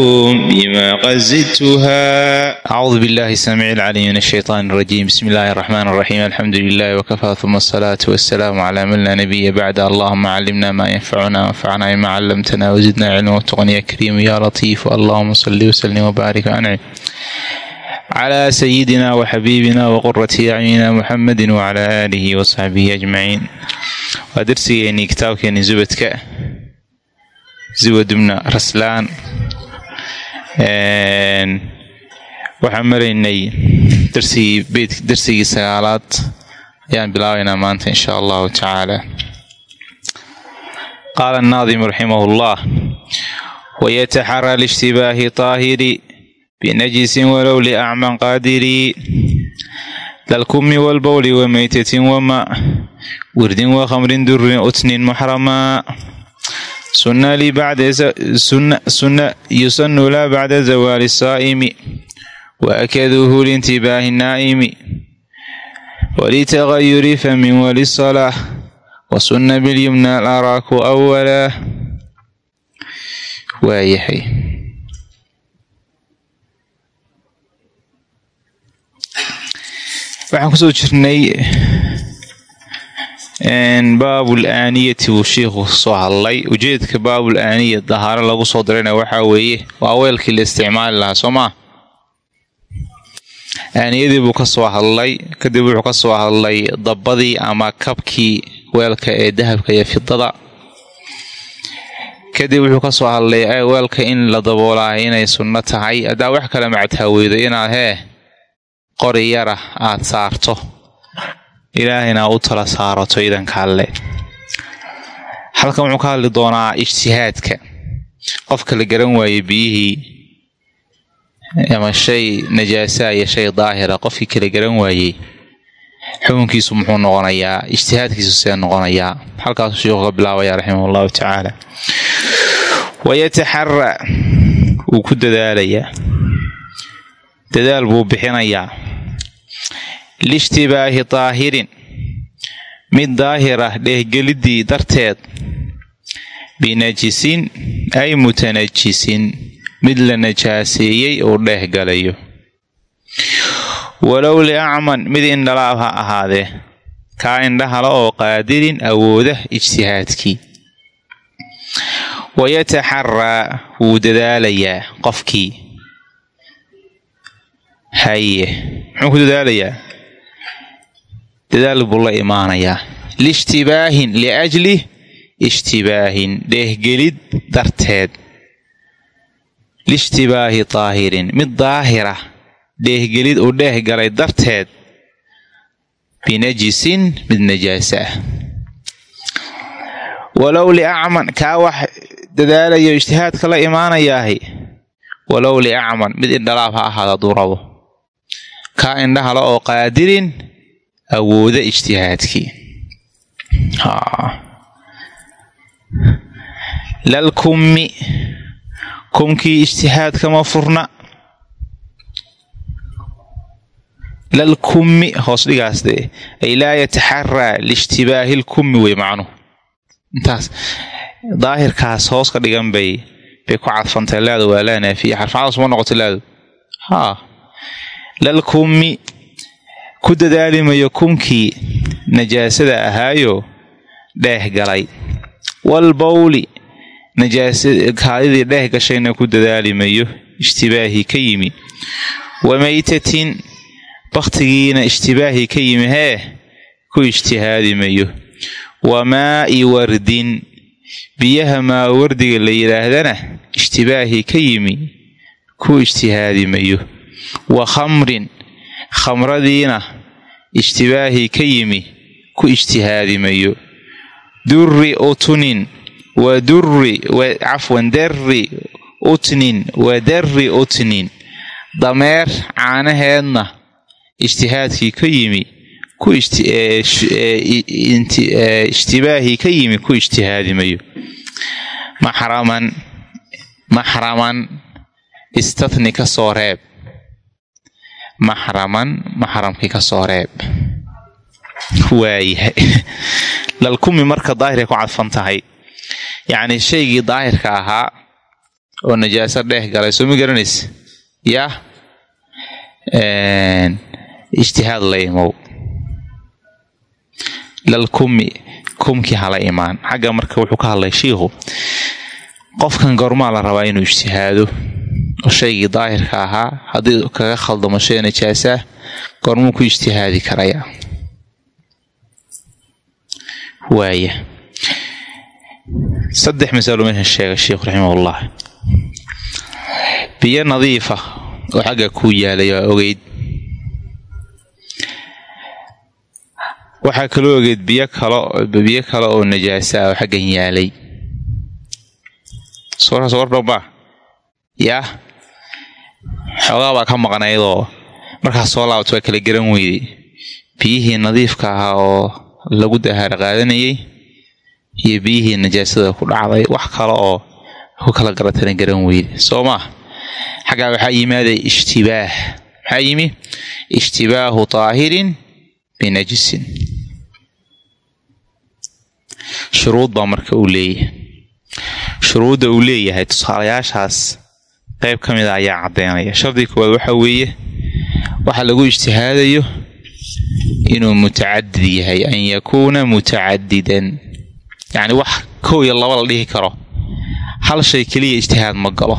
بما قد زدتها أعوذ بالله السميع العليم من الشيطان الرجيم بسم الله الرحمن الرحيم الحمد لله وكفى ثم الصلاة والسلام على من لا نبي بعد اللهم علمنا ما ينفعنا وانفعنا بما علمتنا وزدنا علما وتقني يا كريم يا لطيف اللهم صل وسلم وبارك وأنعم على سيدنا وحبيبنا وقرة أعيننا محمد وعلى آله وصحبه أجمعين ودرسيني كتابكيني زبدك زبد بن رسلان waxaan maraynay darsigii beyt darsigii sagaalaad. Ayaan bilaabaynaa maanta in sha allahu tacaala. Qaala annaadimu raximah llah wayataxara lishtibaahi taahiri binajisin walow liacman qaadiri. Dalkumi walbowli wameytatin wama wirdin wakhamrin durin utnin muxramaa yusanu laa bacda zawaali saa'imi waakaduhu liintibaahi naa'imi walitagayuri famin walisalaax wasuna bilyumna alaraaku awalaa waayahay waxaan ku soo jirnay baabul aaniyati buu shiikhu soo hadlay. Ujeedka baabul aaniya dahaaro lagu soo dirayna waxaa weeye waa weelkii la isticmaali lahaa soo maa aaniyadii buu ka soo hadlay kadib wuxuu ka soo hadlay dabbadii ama kabkii weelka ee dahabka iyo fidada. Kadib wuxuu ka soo hadlay weelka in la daboolaa inay sunno tahay haddaa wax kale mactaaweydo inaad hee qori yara aad saarto ilaahayna u tala saarato idanka alle halkan wuxuu ka hadli doonaa ijtihaadka. Qofka la garan waaye biyihii ama shay najaasaa iyo shay daahira qofkii kala garan waayey xukunkiisu muxuu noqonayaa ijtihaadkiisu see noqonayaa. Halkaasuu sheikhu ka bilaabaya raximah allahu tacaala. Wayataxara wuu ku dadaalayaa dadaal buu bixinayaa lishtibaahi daahirin mid daahir ah dheehgelidii darteed binajisin ay mutanajisin mid la najaaseeyey uu dheehgalayo walow liacman mid indhalaab ha ahaadee kaa indhahala oo qaadirin awooda ijtihaadkii wayataxaraa wuu dadaalayaa qofkii haye muxuu ku dadaalayaa dadaal buu la imaanayaa lishtibaahin liajli ishtibaahin dheehgelid darteed. Lishtibaahi daahirin mid daahira dheehgelid uu dheehgalay darteed. Binajisin mid najaasa ah walow liacman kaa wax dadaalayo ijtihaadka la imaanayaahi walow liacman mid indhalaab ha ahaada hadduu rabo. Kaa indhahala oo qaadirin awooda ijtihaadkii lal kummi. Kumkii ijtihaadkama furna. Lal kummi hoos dhigaas dee ay laa yataxaraa liishtibaahi lkummi wey macnuhu intaas. Daahirkaas hoos ka dhigan bay bay ku cadfantay laado waa laa naafiya. Xarfacadaas ma noqota laado haa. Lal kummi ku dadaalimayo kumkii najaasada ahaayo dheeh galay. Wal bawli kaadidii dheeh gashayna ku dadaalimayo ishtibaahii ka yimi. Wa maytatin bakhtigiina ishtibaahii ka yimi hee ku ijtihaadimayo. Wa maa'i wardin biyaha maa wardiga la yidhaahdana ishtibaahii ka yimi ku ijtihaadimayo. Wa khamrin khamradiina ijtibaahii ka yimi ku ijtihaadimayo durri utunin wa durri cafwan darri utnin wa darri utnin dameer caanaheedna ijtihaadkii ka yimi ku ishtibaahii ka yimi ku ijtihaadi mayo. Maxraman maxraman istathni ka soo reeb maxraman maxramkii ka soo reeb. Waayahay. Lalkumi marka daahirkay ku cadfan tahay. Yacnii shaygii daahirka ahaa oo najaaso dheeh galay soo ma garanaysa yaa ijtihaad la imow. Lalkumi kumkii hala imaan. Xagga marka wuxuu ka hadlay shiikhu qofkan goormaa la rabaa inuu ijtihaado shaygii daahirka ahaa haddii kaga khaldamo shay najaasaa goormuu ku ijtihaadi karayaa waaya saddex masalo meeshan sheega sheikhu raximahullah biyo nadiifa oo xagga kuu yaalay waa ogeyd waxaa kaloo ogeed biyo kalo biyo kale oo najaasa oo xaggan yaalay sawirkaas war dhambaa yaa xoogaa baa ka maqnaydoo markaas soo laabato waa kala garan weyday biyihii nadiifka ahaa oo lagu dahaar qaadanayay iyo biyihii najaasada ku dhacday wax kale oo ku kala garatana garan weyday soo maa xaggaa waxaa yimaaday ishtibaah maxaa yimi? Ishtibaahu taahirin binajisin shuruud baa marka uu leeyahay. Shuruudda uu leeyahay tusaalayaashaas qayb ka mida ayaa caddeynaya. Shardiga koowaad waxaa weeye waxa lagu ijtihaadayo inuu mutacadid yahay an yakuuna mutacadidan yacni wax kow iyo laba la dhihi karo. Hal shay keliya ijtihaad ma galo.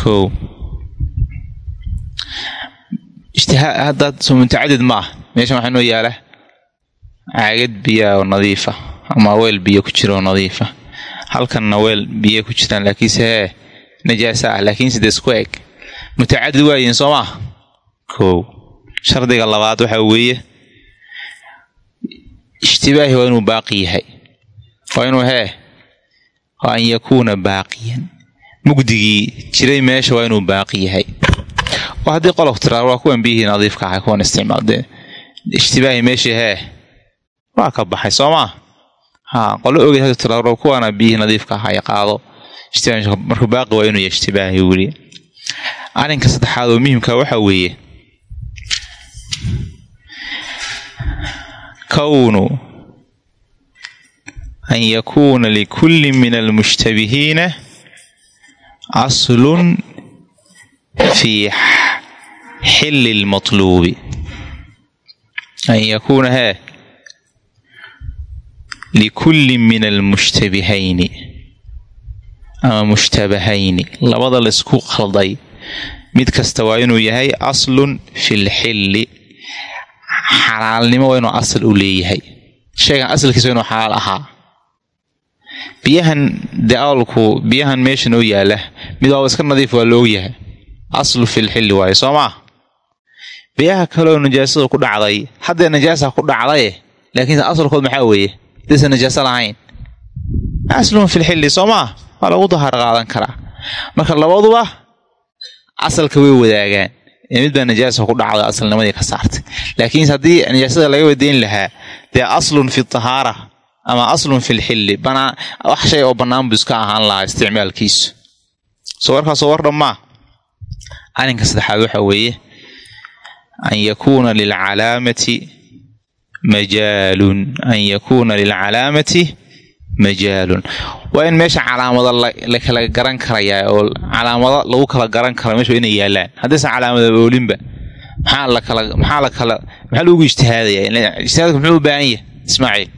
Kow ijtihaad haddaad soo mutacadid ma ah. Meeshan waxaa noo yaalla caagad biyaa oo nadiifa ama weel biyo ku jira oo nadiifa. Halkanna weel biyo ku jiraan laakiinse hee najaasa ah laakiinse dee isku eg? Mutacadid waayiin soo maa kow shardiga labaad waxaa weeye ishtibaahi waa inuu baaqi yahay. Waa inuu hee waa an yakuuna baaqiyan. Mugdigii jiray meesha waa inuu baaqi yahay. Oo haddii qolof tiraa waa kuwan biyihii nadiifka ahay kuwan isticmaaldee. Ishtibaahi meeshii hee waa ka baxay soo maa ha qolo ogeyd hadda tiraa kuwaana biyihii nadiifka ahay qaado markuu baaqi waa inuu yahay ishtibaahi weli arrinka saddexaad oo muhimka waxaa weeye kownu an yakuuna likulli min almushtabihiina aslun fii xilli lmatluubi an yakuuna hee likulli min almushtabihayni ama mushtabahayni labada laysku khalday mid kasta waa inuu yahay aslun fi lxilli xalaalnimo waa inuu asal u leeyahay. Shaygan asalkiisa waa inuu xalaal ahaa. Biyahan dee awalku biyahan meeshan oo yaalla mid waaba iska nadiif waa laogyahay aslu filxilli waaye soo maa biyaha kaleoo najaasada ku dhacday. Haddee najaasa ku dhacdaye laakiinse asalkood maxaa weeye? Hadaysan najaaso lahayn. Aslun filxilli soo maa waa lagu dahaar qaadan karaa. Marka labaduba asalka way wadaagaan mid baa najaasa ku dhacda asalnimadii ka saartay. Laakiinse haddii najaasada laga wadayn lahaa dee aslun fi tahaara ama aslun fi lxilli banaa wax shay oo bannaan buu iska ahaan lahaa isticmaalkiisu. Soo warkaasoo war dhammaa. Arrinka saddexaad waxaa weeye an yakuuna lilcalaamati majaalun. An yakuuna lilcalaamati majaalun. Waa in meesha calaamado la kala garan karayaa oo calaamado lagu kala garan kara meesha waa inay yaalaan. Haddaysan calaamada oolinba maxaa la kala maxaa la kala maxaa lagu ijtihaadaya ijtihaadka muxuu u baahan yahay? Ismaaciil.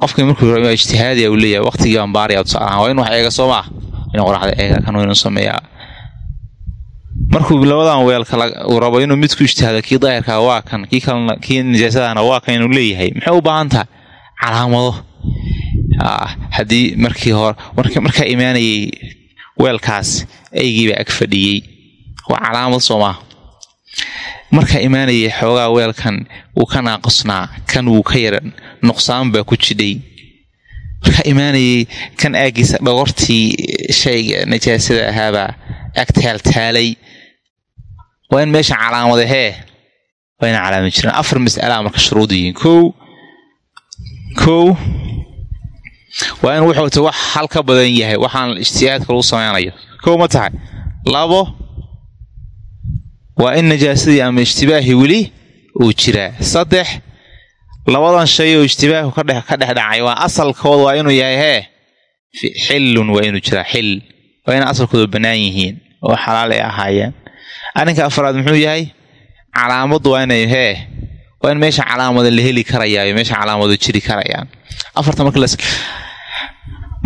Qofkii markuu raba ijtihaadiya uu leeyahay waqtigii baan baaraya tusaalahaan waa in wax eega soo maa inuu qoraxda eega kan inuu sameeyaa. Markuu labadan weelka rabo inuu midku ijtihaado kii daahirkaa waa kan kii kalena kii najaasadana waa kan inuu leeyahay. Maxay u baahan tahay? Calaamado haddii markii hore markaa imaanayay weelkaas eygiibaa ag fadhiyey waa calaamad soo maa markaa imaanayay xoogaa weelkan wuu ka naaqusnaa kan wuu ka yara nuqsaan baa ku jidhay markaa imaanayay kan aagiisa dhogortii shayga najaasada ahaabaa ag taaltaalay waa in meesha calaamada hee waa ina calaamad jiraan afar mas'alaa marka shuruud yihiin kow kow waa in wuxuuta wax hal ka badan yahay waxaan ijtihaadka lagu sameynayo kow ma tahay. Labo waa in najaasadii ama ijtibaahi weli uu jiraa. Saddex labadan shay oo ijtibaahu ka dhex dhacay waa asalkooda waa inuu yahay hee xillun waa inuu jiraa xil waa ina asalkooda bannaan yihiin oo xalaal ay ahaayeen. Arrinka afraad muxuu yahay? Calaamaddu waa inay hee waa in meesha calaamada la heli karayaayo meesha calaamado jiri karayaan. Afarta marka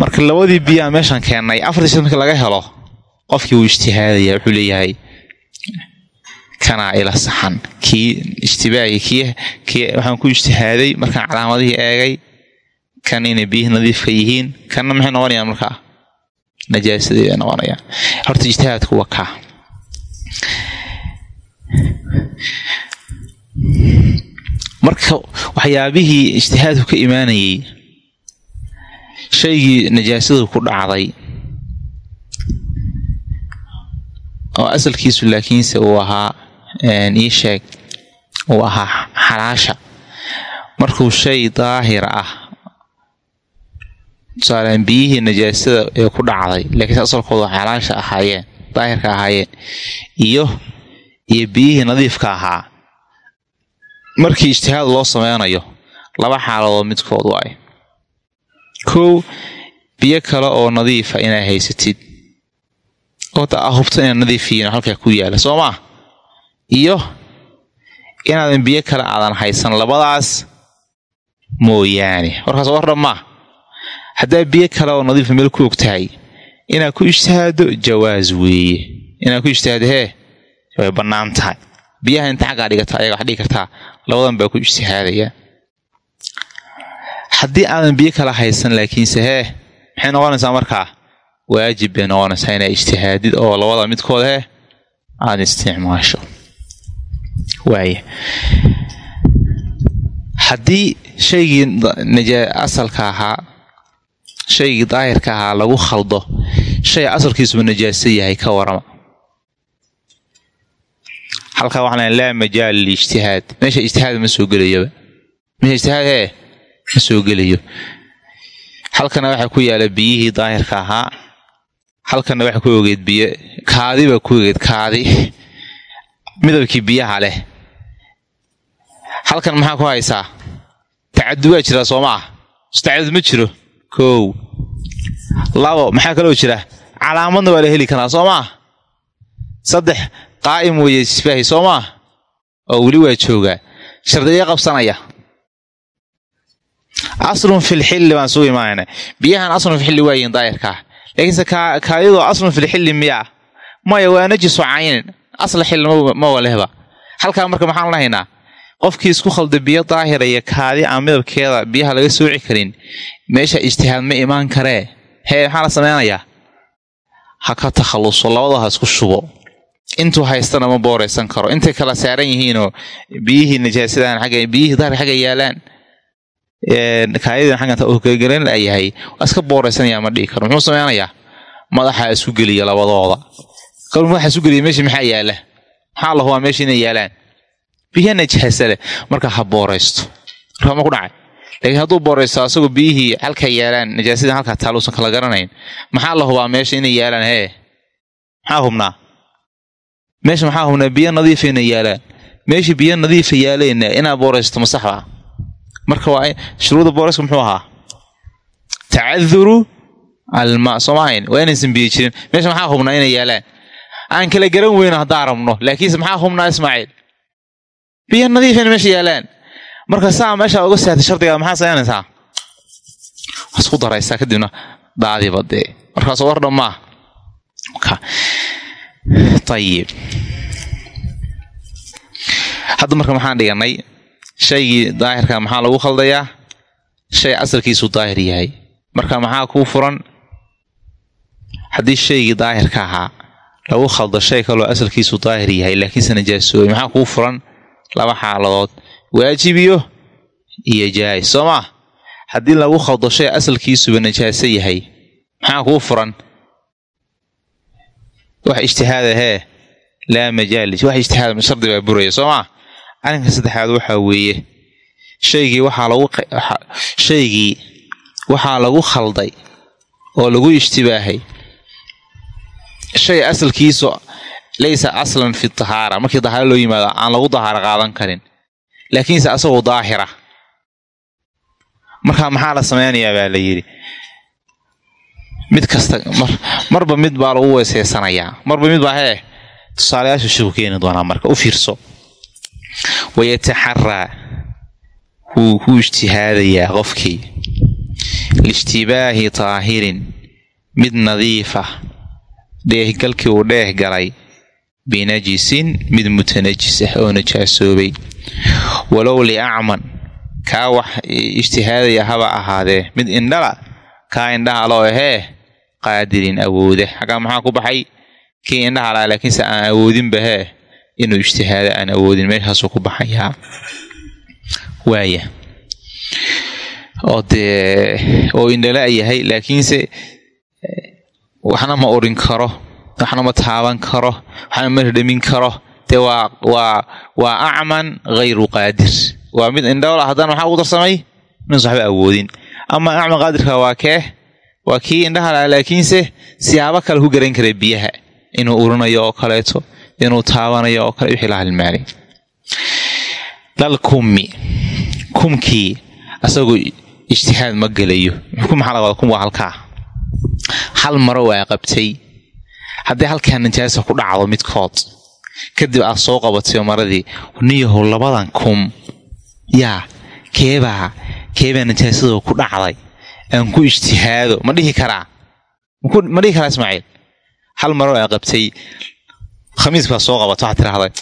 marka labadii biyaa meeshan keennay afartii shay marka laga helo qofkii wuu ijtihaadaya wuxuu leeyahay kanaa ila saxan. Kii ijtibaahi kii kii waxaan ku ijtihaaday markaan calaamadihii eegay kan inay biyihii nadiifka yihiin kanna maxay noqonayaan markaa najaasadii bay noqonayaan. Horta ijtihaadku waa kaa. Marka waxyaabihii ijtihaadku ka imaanayay shaygii najaasadu ku dhacday. Oo asalkiisu laakiinse uu ahaa ii sheeg uu ahaa xalaasha. Markuu shay daahir ah tusaaleen biyihii najaasada ee ku dhacday laakiinse asalkooda xalaasha ahaayeen daahirka ahaayeen iyo iyo biyihii nadiifka ahaa. Markii ijtihaad loo sameynayo laba xaaladood midkood waay kow biyo kale oo nadiifa inaa haysatid. Oota a hubto inaa nadiif halkaa ku yaalla soo maa iyo inaadan biyo kale aadan haysan labadaas mooyaane. Warkaas wardhan maa haddaa biyo kale oo nadiifa meel ku og tahay inaad ku ijtihaado jawaas weeye. Inaad ku ijtihaado hee way bannaan tahay. Biyaha inta xaggaa dhigata ayaga wax dhigi kartaa. Labadan baa ku ijtihaadaya haddii aadan biyo kala haysan laakiinse hee maxay noqonaysaa markaa waajib bay noqonaysaa inaa ijtihaadid oo labada midkood hee aada isticmaasho. Waaya haddii shaygii asalka ahaa shaygii daahirka ahaa lagu khaldo shay asalkiisuba najaaso yahay ka warama halkaa waxaa la laa majaal liijtihaad meesha ijtihaad ma soo gelayoba. Meesha ijtihaad hee ma soo gelayo. Halkana waxaa ku yaalla biyihii daahirka ahaa. Halkana waxaa ku ogeed biyo kaadi baa ku ogeed kaadi. Midabkii biyaha leh. Halkan maxaa ku haysaa? Tacadud waa jiraa soo maa tacadud ma jiro? Kow. Labo maxaa kaloo jira? Calaamadna waa la heli karaa soo maa saddex qaa'im weeye isbaahi soo maa oo weli waa joogaa. Shardiga qabsanaya aslun filxilli baan sugu imaanayna biyahan aslun filxilli waayihin daahirkaa laakiinse kaayadoo aslun filxilli miyaa maya waa najisu caynin. Asla xil ma walehba halkaa marka maxaan lahaynaa qofkii isku khalda biyo daahira iyo kaadi aan midabkeeda biyaha laga sooci karin meesha ijtihaad ma imaan karee hee maxaa la sameynayaa ha ka takhalluso labada ha isku shubo. Intuu haystana ma booraysan karo. Intay kala saaran yihiinoo biyihii najaasadaan agga biyihii daahir xagga yaalaan kaayadin xaggan yahay. Waa iska booraysanaya ma dhihi karo muxuu sameynayaa madaxa isku geliya labadooda. Kal madaxa isu geliya meeshii maxaa yaalla maxaa la hubaa meesha inay yaalaan? Biyo najaasa leh. Marka ha booraysto. Marka ma ku dhacay. Laakiin hadduu booraysto asagoo biyihii halka yaalaan najaasadii halkaa taaluusan kala garanayn maxaa la hubaa meesha inay yaalaan hee? Maxaa hubnaa meesha maxaa hubnaa biyo nadiifa inay yaalaan. Meeshii biyo nadiifa yaaleyna inaad booraysto ma sax baa marka shuruuda boorayska muxuu ahaa? Tacaduru alma soo ma ahayn? Waa inaysan biyo jirin. Meesha maxaa hubnaa inay yaalaan? Aan kala garan weyno haddaan rabno laakiinse maxaa hubnaa ismaaciil? Biyo nadiifina meesha yaalaan. Marka saa meesha uga saatay shardigaa maxaa sameynaysaa? Waa isku daraysaa kadibna daadiba dee. Markaasoo war dhammaa ayib hadda marka maxaan dhiganay shaygii daahirka maxaa lagu khaldayaa? Shay asalkiisu daahir yahay. Marka maxaa kuu furan? Haddii shaygii daahirka ahaa lagu khaldo shay kaloo asalkiisu daahir yahay laakiinse najaasoobay maxaa kuu furan? Laba xaaladood. Waajibiyo iyo jaais soo maa haddii lagu khaldo shay asalkiisuba najaaso yahay maxaa kuu furan? Wax ijtihaada hee laa majaalis. Wax ijtihaad shardi baa buraya. Soo maa arrinka saddexaad waxaa weeye shaygii waxaa lagu shaygii waxaa lagu khalday oo lagu ishtibaahay. Shay asalkiisu laysa aslan fi tahaara markii dahaaro loo yimaado aan lagu dahaaro qaadan karin. Laakiinse asagoo daahira. Marka maxaa la sameynayaa baa la yidhi? Mid kasta marba mid baa lagu weeseysanayaa marba mid baa hee tusaalayaashu shiku keeni doonaa marka u fiirso wayataxaraa wuu ku ijtihaadayaa qofkii liishtibaahi taahirin mid nadiifa dheehgalkii uu dheeh galay binajisin mid mutanajis ah oo najaasoobay walow liacman kaa wax ijtihaadaya haba ahaadee mid indhala kaa indhaha loo ahee qaadirin awooda xaggaa maxaa ku baxay kii indhaha laa laakiinse aan awoodinba hee inuu ijtihaado aan awoodin meeshaasuu ku baxayaa waaya oo dee oo indhala yahay laakiinse waxna ma urin karo waxna ma taaban karo waxna ma dhadhamin karo. Dee waa waa waa acman hayru qaadir. Waa mid indhoola haddana maxaa ugu darsamay inuusan waxba awoodin. Ama acman qaadirka waa kee? Waa kii indhaha laha laakiinse siyaabo kale ku garan kara biyaha inuu urinayo oo kaleeto inuu taabanayo oo kale wixii la halmaalay lal kumkii asagoo ijtihaad ma gelayo. Kum maxaa laga kum waa halkaa. Hal maro waa qabtay. Haddii halkaa najaasa ku dhacdo midkood kadib aad soo qabatay maradii niyahow labadan kum. Yaa keebaa keebaa najaasado ku dhacday? Aan ku ijtihaado. Ma dhihi karaa? Ma dhihi karaa ismaaciil? Hal maro aa qabtay khamiis baa soo qabata waxaa tiraahday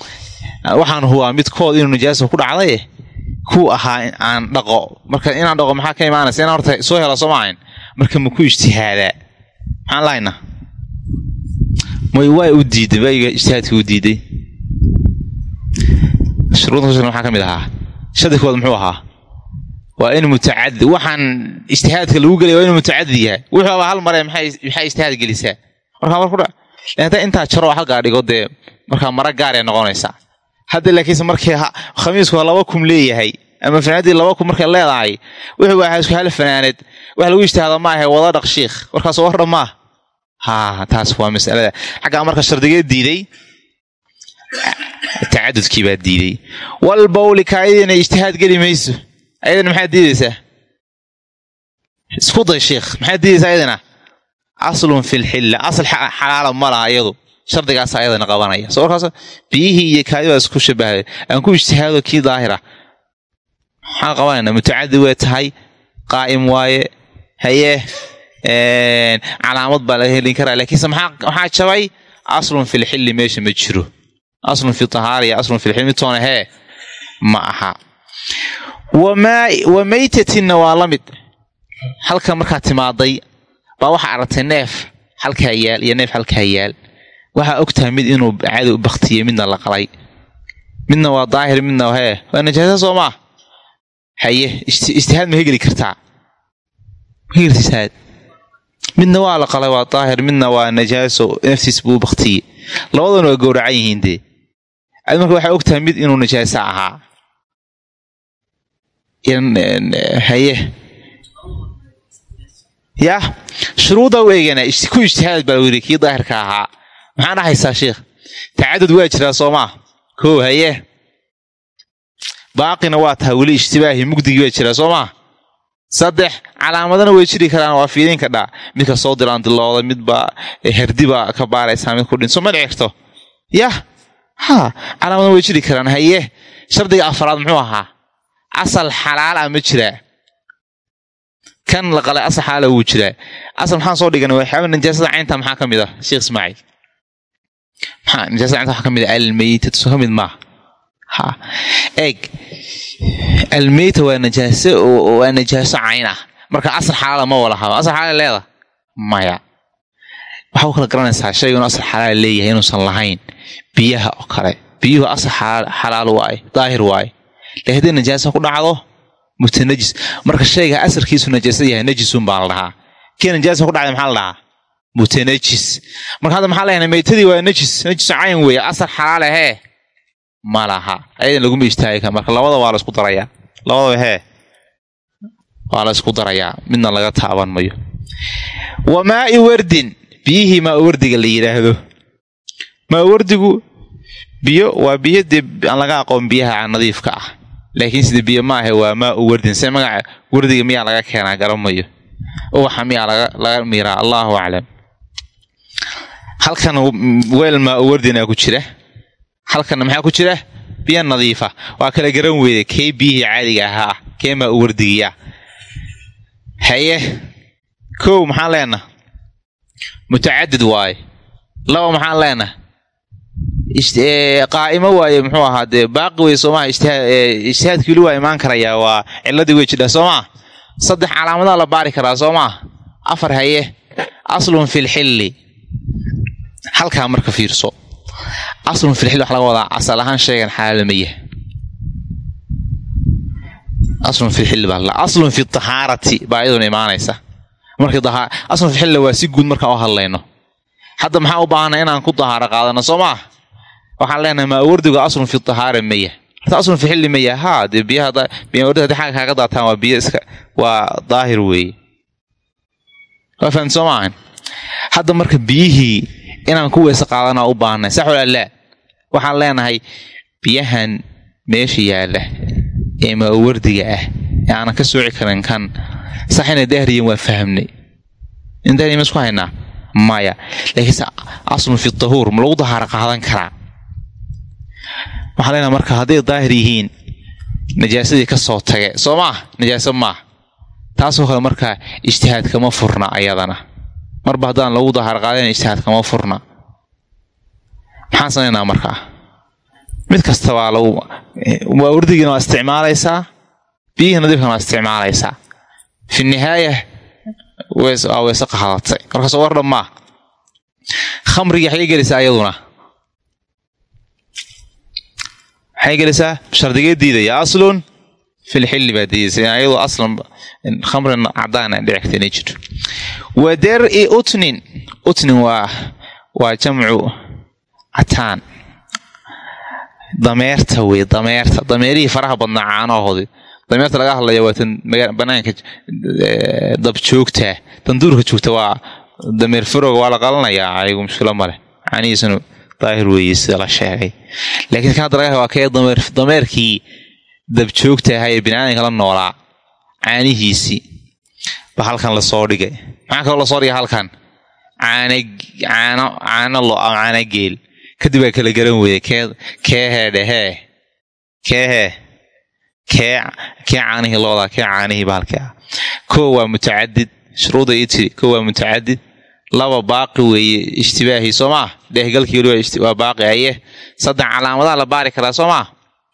waxaan hubaa midkood inuu najaasa ku dhacday kuu ahaa aan dhaqo. Marka inaan dhaqo maxaa ka imaanaysa? Inaan horta soo hela soo maahayn marka ma ku ijtihaadaa? Maxaan lahaynaa? May waa u diiday waayiga ijtihaadkii u diiday. Shuruudda maxaa ka mid ahaa. Kood muxuu ahaa? Waa in mutacadi waxaan ijtihaadka lagu gelaya waa inuu mutacadid yahay. Wuxuu abaa hal mare maxay ijtihaad gelisaa? Markaa mar kudha haddaa intaa jaro halkaa dhigo dee markaa mara gaaree noqonaysaa hadda laakiinse markii khamiisku laba kum leeyahay ama fanaanadii laba kum markay leedahay wuxuu waa isku hal fanaaneed wax lagu ijtihaado maaha wada dhaq shiikh. Warkaas wardha maa ha taas waa masalada. Xaggaa marka shardigee diiday tacadudkii baa diiday. Wal bawli kaayadina ijtihaad geli mayso. Ayadana maxaad diidaysaa? Isku day sheikh maxaad diidaysaa ayadana aslun fi lxilla asl xalaala ma laha iyadu shardigaas ayadana qabanaya so warkaas biyihii iyo kaadi baa isku shabahday aan ku ijtihaado kii daahira maxaan qabanayna mutacadi way tahay qaa'im waaye haye calaamad baa laga helin karaa lakiinse maxaa jabay aslun fi lxilli meesha ma jiro aslun fi tahaara iyo aslun fi lxilli midtoona hee ma aha wa maytatinna waa la mid halka markaa timaaday baa waxaa aragtay neef halkaa yaal iyo neef halkaa yaal. Waxaa ogtahay mid inuu cadow baktiyey midna la qalay. Midna waa daahir midna hee. Waa najaasa soo maa haye ijtihaad ma hegeli kartaa? Midna waa la qalay waa daahir midna waa najaaso naftiis buu baktiyey labadana waa gowracan yihiin dee. Ad marka waxaa ogtahay mid inuu najaasa ahaa. Haye. Yah shuruuddaa u eegana ku ijtihaad baa yiri kii daahirka ahaa. Maxaa dhahaysaa sheikh? Tacadud waa jiraa soo maa haye. Baaqina waa tahay weli ijtibaahi mugdigii waa jiraa soo maa saddex calaamadana way jiri karaan waa fiidin kadhaa midka soo dilaan dilooda midbaa herdibaa ka baaraysaa mid ku dhinso ma dhici karto? Yah! Ha! Calaamadana way jiri karaan haye. Shardiga afaraad muxuu ahaa? Asal xalaala ma jiraa kan la qalay asal xalaala wuu jiraa asal maxaan soo dhigan waxyaaba najaasada caynta maxaa ka mid ah? Sheekh ismaaciil. Maxaa najaasada caynta waxaa ka mid ah almeytatu soo ka mid maaha ha. Eeg almeyta waa najaaso waa najaaso cayn ah. Marka asal xalaala ma wala haba asal xalaala leeda maya. Waxaa u kala garanaysaa shaygu inuu asal xalaala leeyahay inuusan lahayn biyaha oo kale. Biyuhu asal xalaal waaye daahir waaye laakiin hadday najaasa ku dhacdo mutanajis marka shayga asarkiisu najaasa yahay najisun baa la dhahaa. Kii najaasa ku dhacday maxaa la dhahaa? Mutanajis marka hadda maxaa leeyahay maytadii waa najis. Najis cayn weeye. Asar xalaal ahee ma laha. Ayadan laguma istaagi kara marka labada waa la isku darayaa. Labadaba hee waa la isku darayaa. Midna laga taaban mayo. Wa maai wardin. Biyihii maa wardiga la yidhaahdo maa wardigu biyo waa biyo dee aan laga aqoon biyaha nadiifka ah laakiin sida biyo ma ahe waa maa u wardin. Se magaca wardiga miyaa laga keenaa garamayo? Ubaxa miyaa laga miiraa? Allahu aclam. Halkan weel maa u wardina ku jira? Halkanna maxaa ku jira? Biyo nadiifa. Waa kala garan weyda kee biyihii caadiga ahaa? Kee maa u wardigiya? Haye kow maxaan leenaha mutacadid waaye laba maxaan leenaha qaa'imo waaye muxuu ahaa dee baaqi wey soomaha ijtihaadkii weli waa imaan karayaa waa ciladii wey jidha soo saddex calaamadaa la baari karaa soo maa afar haye aslun fi lxilli halkaa marka fiirso. Aslun filxilli waxa laga wadaa asal ahaan sheegan xalaalmaya aslun filxilli baa aslun fi tahaarati baa iyaduna imaanaysa. Markii aslun filxilli waa si guud markaan u hadlayno. Hadda maxaa u baahanay inaan ku dahaaro qaadano soo maa waxaan leenahay maa wardigu aslun fi tahaara maya. Aslun fi xilli maya haa dee biyaha biya wardiga haddii xagga kaaga daataan waa biyo iska waa daahir weeye. Waa fahamti soo maahan? Hadda marka biyihii inaan ku weyse qaadanaa u baahnay sax walaa laa. Waxaan leenahay biyahan meesha yaalla ee maa wardiga ah ee aanan ka sooci karin kan. Sax inay dahriyan waa fahamnay in dahriyan ma isku haynaa? Maya. Laakiinse aslun fi tahuur ma lagu dahaaro qaadan karaa waxaan leenahay marka hadday daahir yihiin najaasadii ka soo tage soo maah najaaso maah taasoo kale markaa ijtihaad kama furna ayadana. Marba haddaan lagu dahaar qaadana ijtihaad kama furna. Maxaan samaynaa markaa mid kasta waa lagu waa wardigiina waa isticmaalaysaa biyihii nadiifkana waa isticmaalaysaa. Fi nihaaya waa weyse qaadatay markaasoo war dhammaa khamrigii xagay gelaysaa ayaduna maxay gelaysaa shardigee diidaya aslun filxilli baa diidaysa ayadoo aslan khamrin cadaan dhici karta inay jirto. Wa dar-i utnin. Utnin waa waa jamcu cataan. Dameerta wey dameerta. Dameerihii faraha badnaa caanahoodii dameerta laga hadlaya waa tan banaanka dab joogtaa tanduurka joogta waa dameer farooga waa la qalanayaa ayagu mushkilo maleh caanihiisuna daahir weeye sida la sheegay. Laakiin kan hadda laga waa kee dameerkii dabjoogta ahaa ee biniaadamka la noolaa caanihiisii ba halkan la soo dhigay. Maxaa kaloo la soo dhigay halkan? Caano lo ama caana geel. Kadib waa kala garan weeye kee keehee dhehee keehee kee kee caanihii loodaa kee caanihii bahalkii ah koo waa mutacadid shuruuda ii tiri koo waa mutacadid. Laba baaqi weeye ishtibaahii soo maa dheehgalkii weli waa baaqi aye saddex calaamadaha la baari karaa soo maa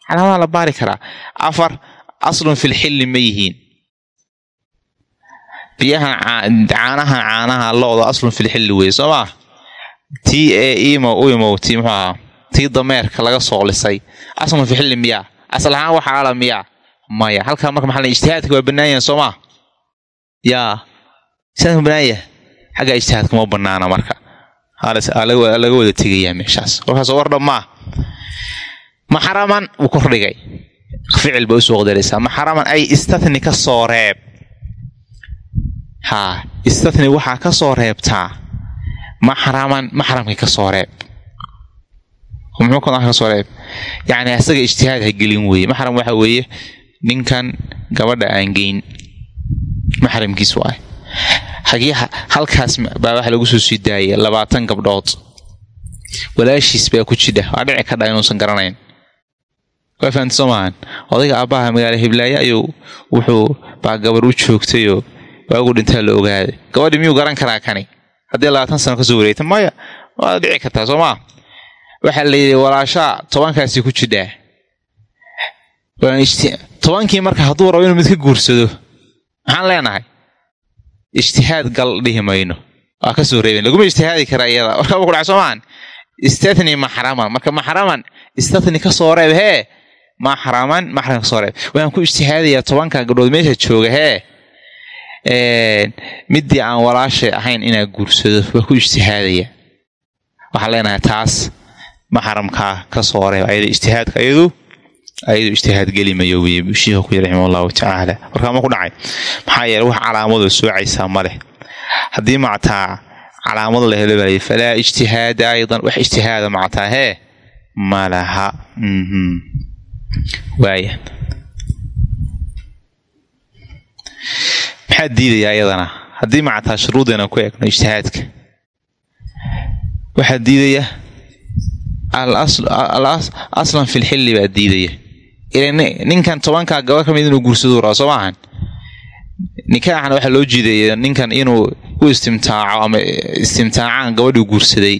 calaamadaha la baari karaa. Afar aslun filxilli ma yihiin. Biyaha caanaha caanaha looda aslun filxilli weeye soo maa tii ee imo u imow tii muxuu ahaa tii dameerka laga soo lisay. Aslun filxilli miyaa. Asal ahaan wax xalaala miyaa. Maya. Halkaa marka maxaa ijtihaadka waa banaanyahan soo maa yaa. Ijtihaadka ma banaanyaha xagga ijtihaadka ma banaana marka laga wada tegayaa meeshaas. Warkaas war dhammaa maxraman wuu kordhigay ficil ba u soo qadaraysaa. Maxraman ay istatni ka soo reeb. Haa istatni waxaa ka soo reebtaa. Maxraman maxramkii ka soo reeb. Muxuu ka soo reeb? Yacni asaga ijtihaad ha gelin weeye. Maxram waxa weeye ninkan gabadha aan geyn maxramkiis waay hagii halkaas baa waxa lagu soo sii daayay labaatan gabdhood. Walaashiis baa ku jidha. Waa dhici kadha inuusan garanayn. Waa fahamta soo odayga aabbaha magaala hiblaaye ayuu wuxuu baa gabar u joogtayoo waagu dhintaa la ogaaday gabadhi miyuu garan karaa kani? Haddii labaatan sano ka soo wareegta maya waad dhici kartaa soo maa waxaa la yidhi walaashaa tobankaasi ku jidhaa tobankii marka hadduu rabo inuu mid ka guursado maxaan leenahay ijtihaad gal dhihi mayno. Waa ka soo reeben laguma ijtihaadi kara iyada. Warkaba kudhac soo maahan istatni maxraman marka maxraman istatni ka soo reeb hee. Maxraman maxramka ka soo reeb. Waxaan ku ijtihaadayaa tobanka gabdhood meesha jooga hee. Midii aan walaashay ahayn inaa guursado waa ku ijtihaadaya waxaan leenahay taas maxramkaa ka soo reeb. Ayada ijtihaadka ayadu ayadu ijtihaad gelimayo wey shiiku ku yiri raximah allahu tacaala warkaa ma ku dhacay maxaa yeele wax calaamado soocaysaa ma leh. Haddii mactaa calaamad la helo baa falaa ijtihaada aydan wax ijtihaada mactaa hee ma laha. Waaya maxaa diidayaa iyadana? Haddii mactaa shuruudeena ku egno ijtihaadka. Waxaa diidaya aslan fi lxilli baa diidaya ninkan tobankaa gaba ka mid inuu guursado raa soo maahan nikaaxna waxaa loo jiidaya ninkan inuu u istimtaaco ama istimtaacaan gabadhuu guursaday.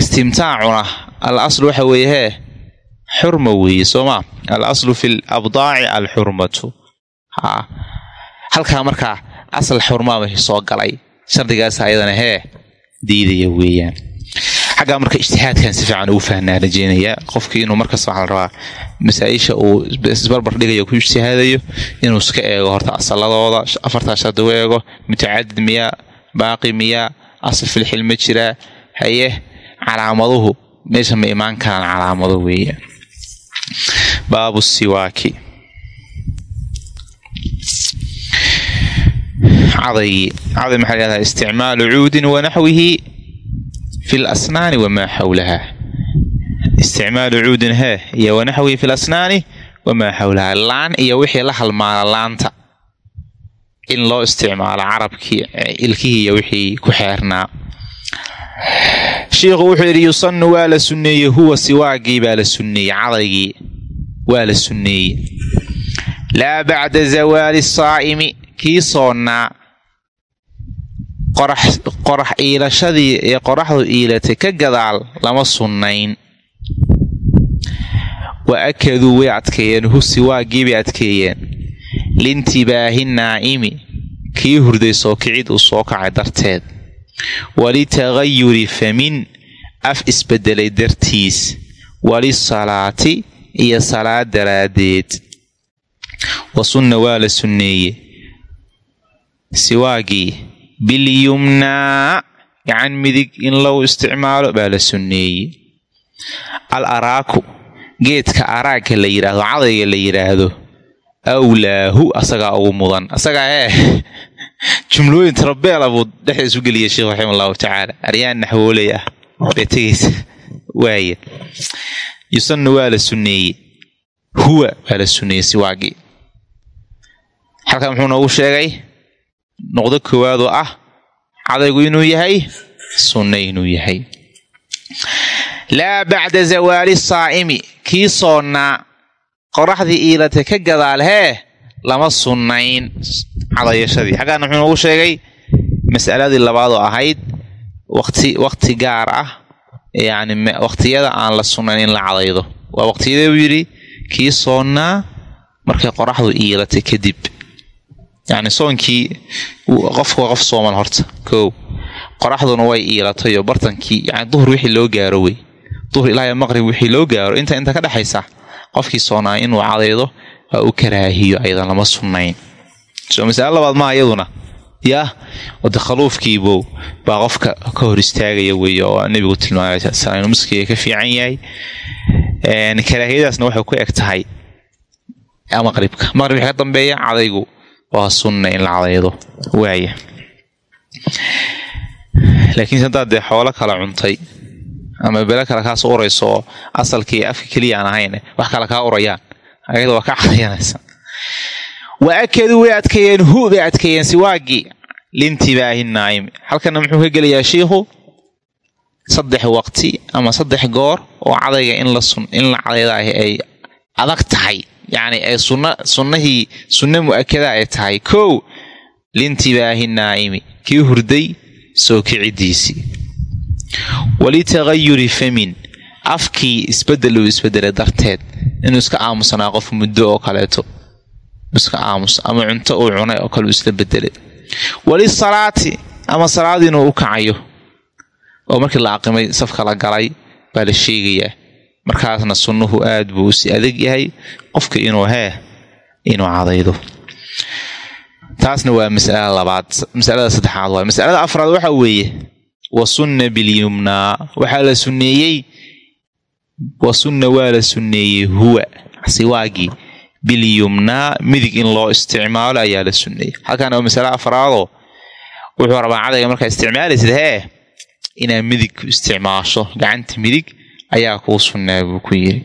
Istimtaacuna al aslu waxa weeye hee xurma weeye soo maa al aslu fi labdaaci alxurmatu ha halkaa markaa asal xurmaaba soo galay shardigaas ayadana hee diidaya weeyaan xaggaa marka ijtihaadkan si fiican ugu fahnaa rajeynayaa qofkii inuu markasta waxaa la rabaa masaa-isha uu isbarbar dhigayo ku ijtihaadayo inuu iska eego horta asaladooda afartaa shardi u eego mutacadid miyaa baaqi miyaa asal filxil ma jiraa haye calaamaduhu meesha ma imaan karaan calaamado weeyaan baabu siwaaki. Cadaygii caday maxaa lahahdaa isticmaalu cuudin wanaxwihi fi lasnaani wamaa xawlaha isticmaalu cuudin hee iyo wanaxwihi fi lasnaani wamaa xawlaha laan iyo wixii la halmaala laanta in loo isticmaalo carabkii ilkihii iyo wixii ku xeernaa shiikhu wuxuu yidhi yusanu waa la sunneeyey huwa siwaagii baa la sunneeyey cadaygii waa la sunneeyey laa bacda zawaali saa'imi kii soonnaa qorax iilashadii ee qoraxdu iilatay ka gadaal lama sunnayn. Wa akaduu way adkeeyeen. Hu siwaagii bay adkeeyeen. Liintibaahi naa'imi kii hurday soo kicid uu soo kacay darteed. Walitagayuri famin af isbedelay dartiis. Walisalaati iyo salaad daraaddeed. Wa sunna waa la sunneeye siwaagii bilyumnaa gacan midig in lagu isticmaalo baa la sunneeye al araaku geedka araagka la yidhaahdo cadayga la yidhaahdo awlaahu asagaa ugu mudan. Asagaa ee jumlooyin tarabeela buu dhexda isu geliyay sheekhu raxima allahu tacaala. Aryaan naxwooley ah bay tegaysa waaya yusanna waa la sunneeyey. Huwa waa la sunneeyey siwaagii halkan muxuu noogu sheegay noqdo koowaad oo ah cadaygu inuu yahay? Sunna inuu yahay. Laa bacda zawaali saa'imi kii soonnaa qoraxdii iilata ka gadaal hee lama sunnayn. Cadayashadii xaggaana muxuu noogu sheegay mas'aladii labaad oo ahayd waqti waqti gaar ah yacni waqtiyada aan la sunnayn in la cadaydo. Waa waqtiyadee buu yidhi kii soonnaa markay qoraxdu iilatay kadib yacni soonkii qofka qof sooman horta kow. Qoraxduna way iilatay oo bartankii yani duhur wixii loo gaaro wey. Duhur ilaa maqrib wixii loo gaaro. Inta inta ka dhexaysa qofkii soonaa inuu cadaydo waa u karaahiyo ayadan lama sunnayn. Soo masale labaad maa iyaduna yaa wade khaluufkiibow baa qofka ka hor istaagaya wey oo nebigu tilmaamay sal inuu miskiga ka fiican yahay. Karaahiyadaasna waxay ku eg tahay maqribka. Maqrib wixii ka dambeeya cadaygu waa sunna in la cadaydo waaya laakiinse haddaad dee xoolo kala cuntay ama bele kale kaasoo urayso oo asalkii afka keliya aan ahayn wax kale kaa urayaan. Ayada waa ka cadayanaysa wa akaduu way adkeeyeen hu bay adkeeyeen siwaagii liintibaahi halkana muxuu ka gelayaa shiikhu? Saddex waqti ama saddex goor oo cadayga in la cadaydaah ay adag tahay yacni ay sunna sunnahii sunna mu'akada ay tahay. Kow liintibaahi naa'imi kii hurday soo kicidiisii walitagayuri famin. Afkii isbeddel uu isbedelay darteed. Inuu iska aamusanaa qof muddo oo kaleeto. Iska aamus ama cunto uu cunay oo kale uu isla bedelay walisalaati ama salaadiinuu u kacayo. Oo markii la aqimay safka la galay baa la sheegayaa markaasna sunnuhu aad buu usi adag yahay qofka inuu hee inuu cadaydo. Taasna waa mas'alada labaad. Masalada saddexaad waay masalada afraad waxa weeye wa sunna bilyumnaa waxaa la sunneeyey wa sunna waa la sunneeyey huwa siwaagii bilyumnaa midig in loo isticmaalo ayaa la sunneeyey. Halkaana waa masale afraadoo wuxuu rabaa cadayga markaa isticmaalaysid hee inaad midig isticmaasho gacanta midig ayaa kuu sunnaa buu ku yiri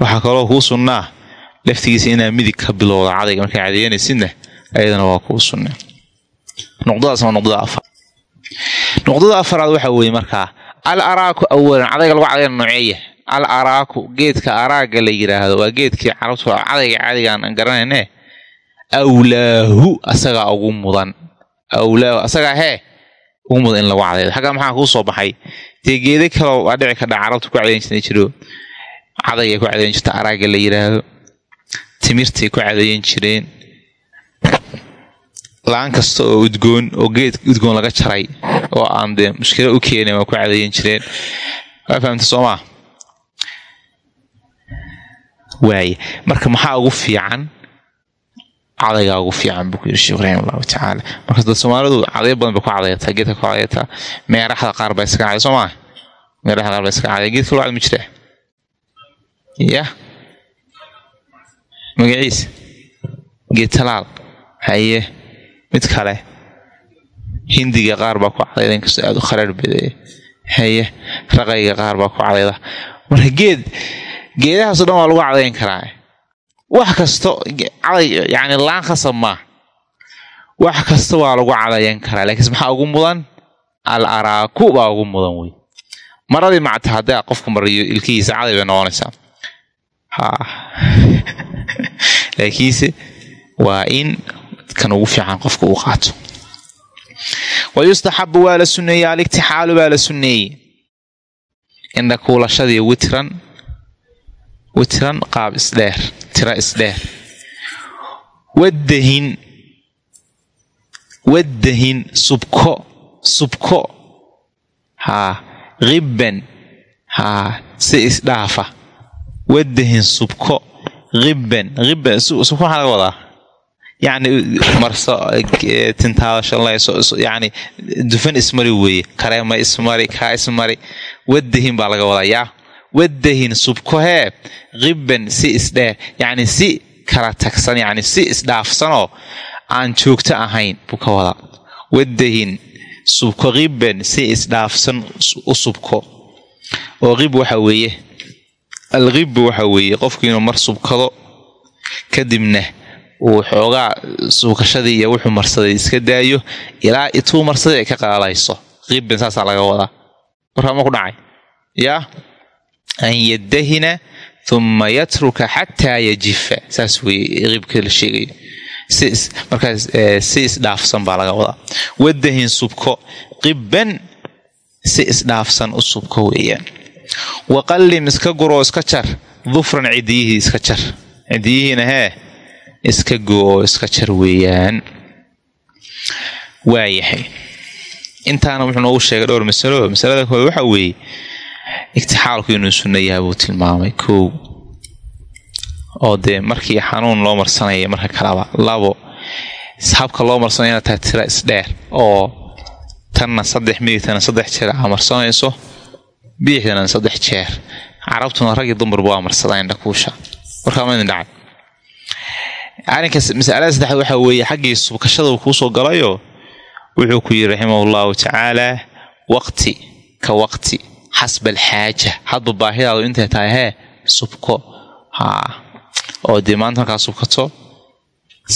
waxaa kaloo kuu sunnaa laftigiisa inaad midig ka bilowda cadayga. Markaa cadeeyanaysidna ayadana waa kuu sunnaa. Nuqdadaas waa nuqdada afar. Nuqdada afaraad waxa weeye markaa al araaku awalan cadayga lagu cadayna nooceeya al araaku geedka araaga la yidhaahdo waa geedkii carabtu cadayga caadigaan aan garanayne awlaahu asagaa ugu mudan. Awlaahu asagaa hee ugu mudan in lagu cadaydo xaggaa maxaa kuu soo baxay? Dee geeda kaloo waa dhici kadha carabtu ku cadayn jirta jiro. Cadayay ku cadayn jirta araaga la yidhaahdo timirtay ku cadayan jireen. Laan kasta oo udgoon oo geed udgoon laga jaray oo aan dee mushkilo u keenin waa ku cadayan jireen. Waa fahamta soo maa waaye marka maxaa ugu fiican cadaygaa ugu fiican buu ku yiri sheekhu raxima allahu tacaala markaas dad soomaalidu cadayo badan bay ku cadayataa geedka ku cadayataa meeraxda qaar baa iska caday soo maa meeraxda qaar baa iska caday geedka loo cad ma jira yah magaciisa geed talaal haye mid kale hindiga qaar baa ku cadayda inkastoo aada u kharaar badeeye haye raqayga qaar baa ku cadayda marka geed geedahaaso dhan waa lagu cadayn karaa wax kasto caday yani laan khasab maa wax kasta waa lagu cadayan karaa laakiinse maxaa ugu mudan? Al araaku baa ugu mudan wey. Maradii macta haddaa qofku mariyo ilkihiisa caday bay noqonaysaa. Ha laakiinse waa in kan ugu fiican qofka uu qaato. Wa yustaxabu waa la sunneeyey aligtixaalu baa la sunneeyey. Indha kuulashadii witran qaab isdheer tira isdheer wadahin wadahin subko subko. Haa hibban haa si isdhaafa wadahin subko hibban hibban subko maxaa laga wadaa? Yacni marso tintaadashalayso yacni dufan ismari weeye. Kareema ismari kaa ismari wadahin baa laga wadaa yaa wadahin subkohee hibban si isdheer yacni si kala tagsan yacni si isdhaafsanoo aan joogto ahayn buu ka wadaa. Wadahin subko hibban si isdhaafsan u subko. Oo hib waxa weeye alghibbu waxa weeye qofku inuu mar subkado kadibna uu xoogaa suukashadii iyo wuxuu marsaday iska daayo ilaa ituu marsaday ay ka qalalayso hibban saasaa laga wadaa. Warkaa ma ku dhacay. Yaa an yadahina uma yatruka xataa yajifa saas weye hibka la sheegayo markaas si isdhaafsan baa laga wadaa wadahin subko qibban si isdhaafsan u subko weeyaan waqallim iska guroo iska jar dufran cidiyihii iska jar cidiyihiina hee iska go oo iska jar weeyaan waayahay intaana wuxuu noogu sheegay dhowr masalo masalada kood waxa weeye igtixaalku inuu sunno yahay buu tilmaamay. Kow oo dee markii xanuun loo marsanaya marka kalaba labo habka loo marsanaya inaad tahay tira isdheer oo tanna saddex midigtana saddex jeer aa marsanayso biixdana saddex jeer. Carabtuna ragii dumarba waa marsadaan indhakuusha warkaa ma idin dhacay. Arrinka masalada saddexaad waxaa weeye xaggii subkashada uu kuusoo galayo wuxuu ku yidhi raximahu llahu tacaalaa waqti ka waqti xasba alxaaja hadba baahidaadu intay tahay hee subko haa oo dee maanta markaa subkato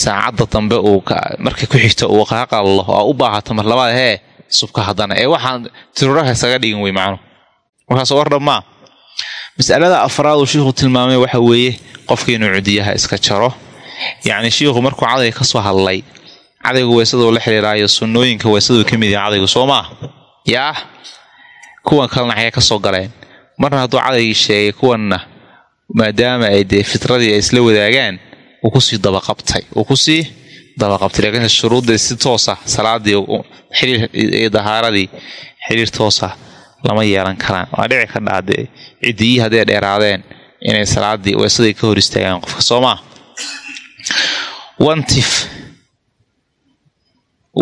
saacadda dambe uu marka ku xigto uu kaa oo u baahato mar labaad hee subka haddana ee waxaan tiruraha isaga dhigin wey macnuhu markaas war dhammaa masalada afraad uu shiikhu tilmaamay waxa weeye qofka inuu cudiyaha iska jaro yacni shiikhu markuu cadayga ka soo hadlay cadaygu weysaduu la xiriiraayo sunnooyinka weysaduu ka mid yahay cadaygu soo maa yaa kuwan kalena xagee ka soo galeen. Marna hadduu cadaygii sheegay kuwanna maadaama ay dee fitradii ay isla wadaagaan uu ku sii dabaqabtay uu ku sii dabaqabtay laakiinse shuruudda si toosa salaadii xiriir dahaaradii xiriir toosa lama yeelan karaan. Waa dhici ka dhaadee ciddiyii hadday dheeraadeen inay salaadii weesaday ka hor istaagaan qofka soo maa wantif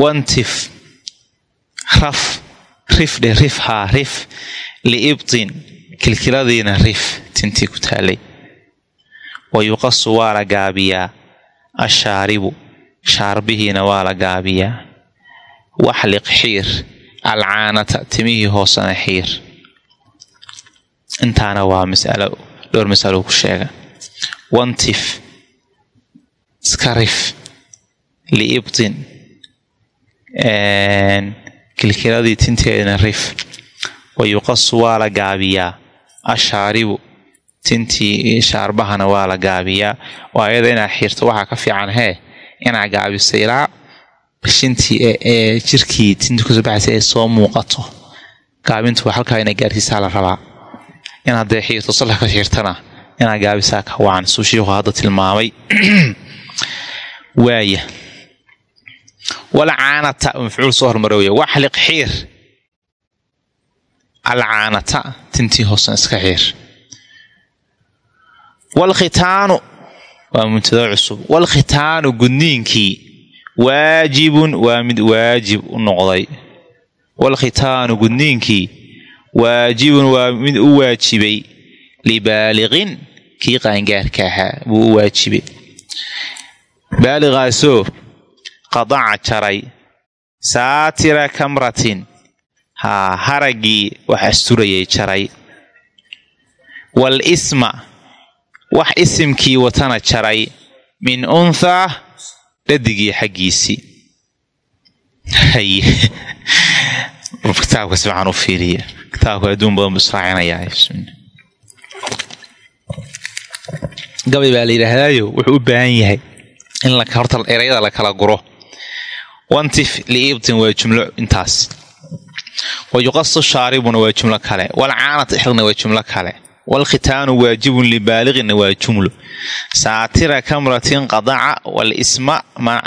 wantif raf rif dhe rif haa rif liibtin kilkiladiina rif tintii ku taalay wa yuqasu waa la gaabiyaa ashaaribu shaarbihiina waa la gaabiyaa waxliq xiir alcaanata timihii hoosana xiir intaana waa masalo dhowr masalo ku sheega wantif iska rif liibtin kilkiladii tinteedana rif wa yuqasu waa la gaabiyaa ashaaribu tintii shaarbahana waa la gaabiyaa waa iyada inaad xiirto waxaa ka fiican hee inaad gaabiso ilaa bishintii ee jirkii tinta ku soo baxaysa ay soo muuqato gaabintu waa halkaa inay gaarsiisaa la rabaa inaad dee xiirto sallax ka xiirtana inaad gaabisaa ka wacan suu shiiku hadda tilmaamay waaya walcaanata mafcuul soo hormara wey waxliq xiir alcaanata tintii hoosan iska xiir walkhitaanu waa muntada cusub walkhitaanu gudniinkii waajibun waa mid waajib u noqday walkhitaanu gudniinkii waajibun waa mid u waajibay libaaliqin kii qaangaarka ahaa buu u waajibay baaliqaasoo qadaca jaray saatira kamratin. Haa haraggii wax asturayay jaray. Wal wax isimkii watana jaray min unthaa dhadigii xaggiisii kitaabka si waxaan u fiiriya kitaabka adduun badan buu israacinayaa gabay baa la yidhaahdaayo wuxuu u baahan yahay in horta erayada la kala guro wantif liibtin waa jumlo intaas wa yuqasu shaaribuna waa jumlo kale walcaanat ixdna waa jumlo kale walkhitaanu waajibun libaaliqina waa jumlo saatira kamratin qadaca walisma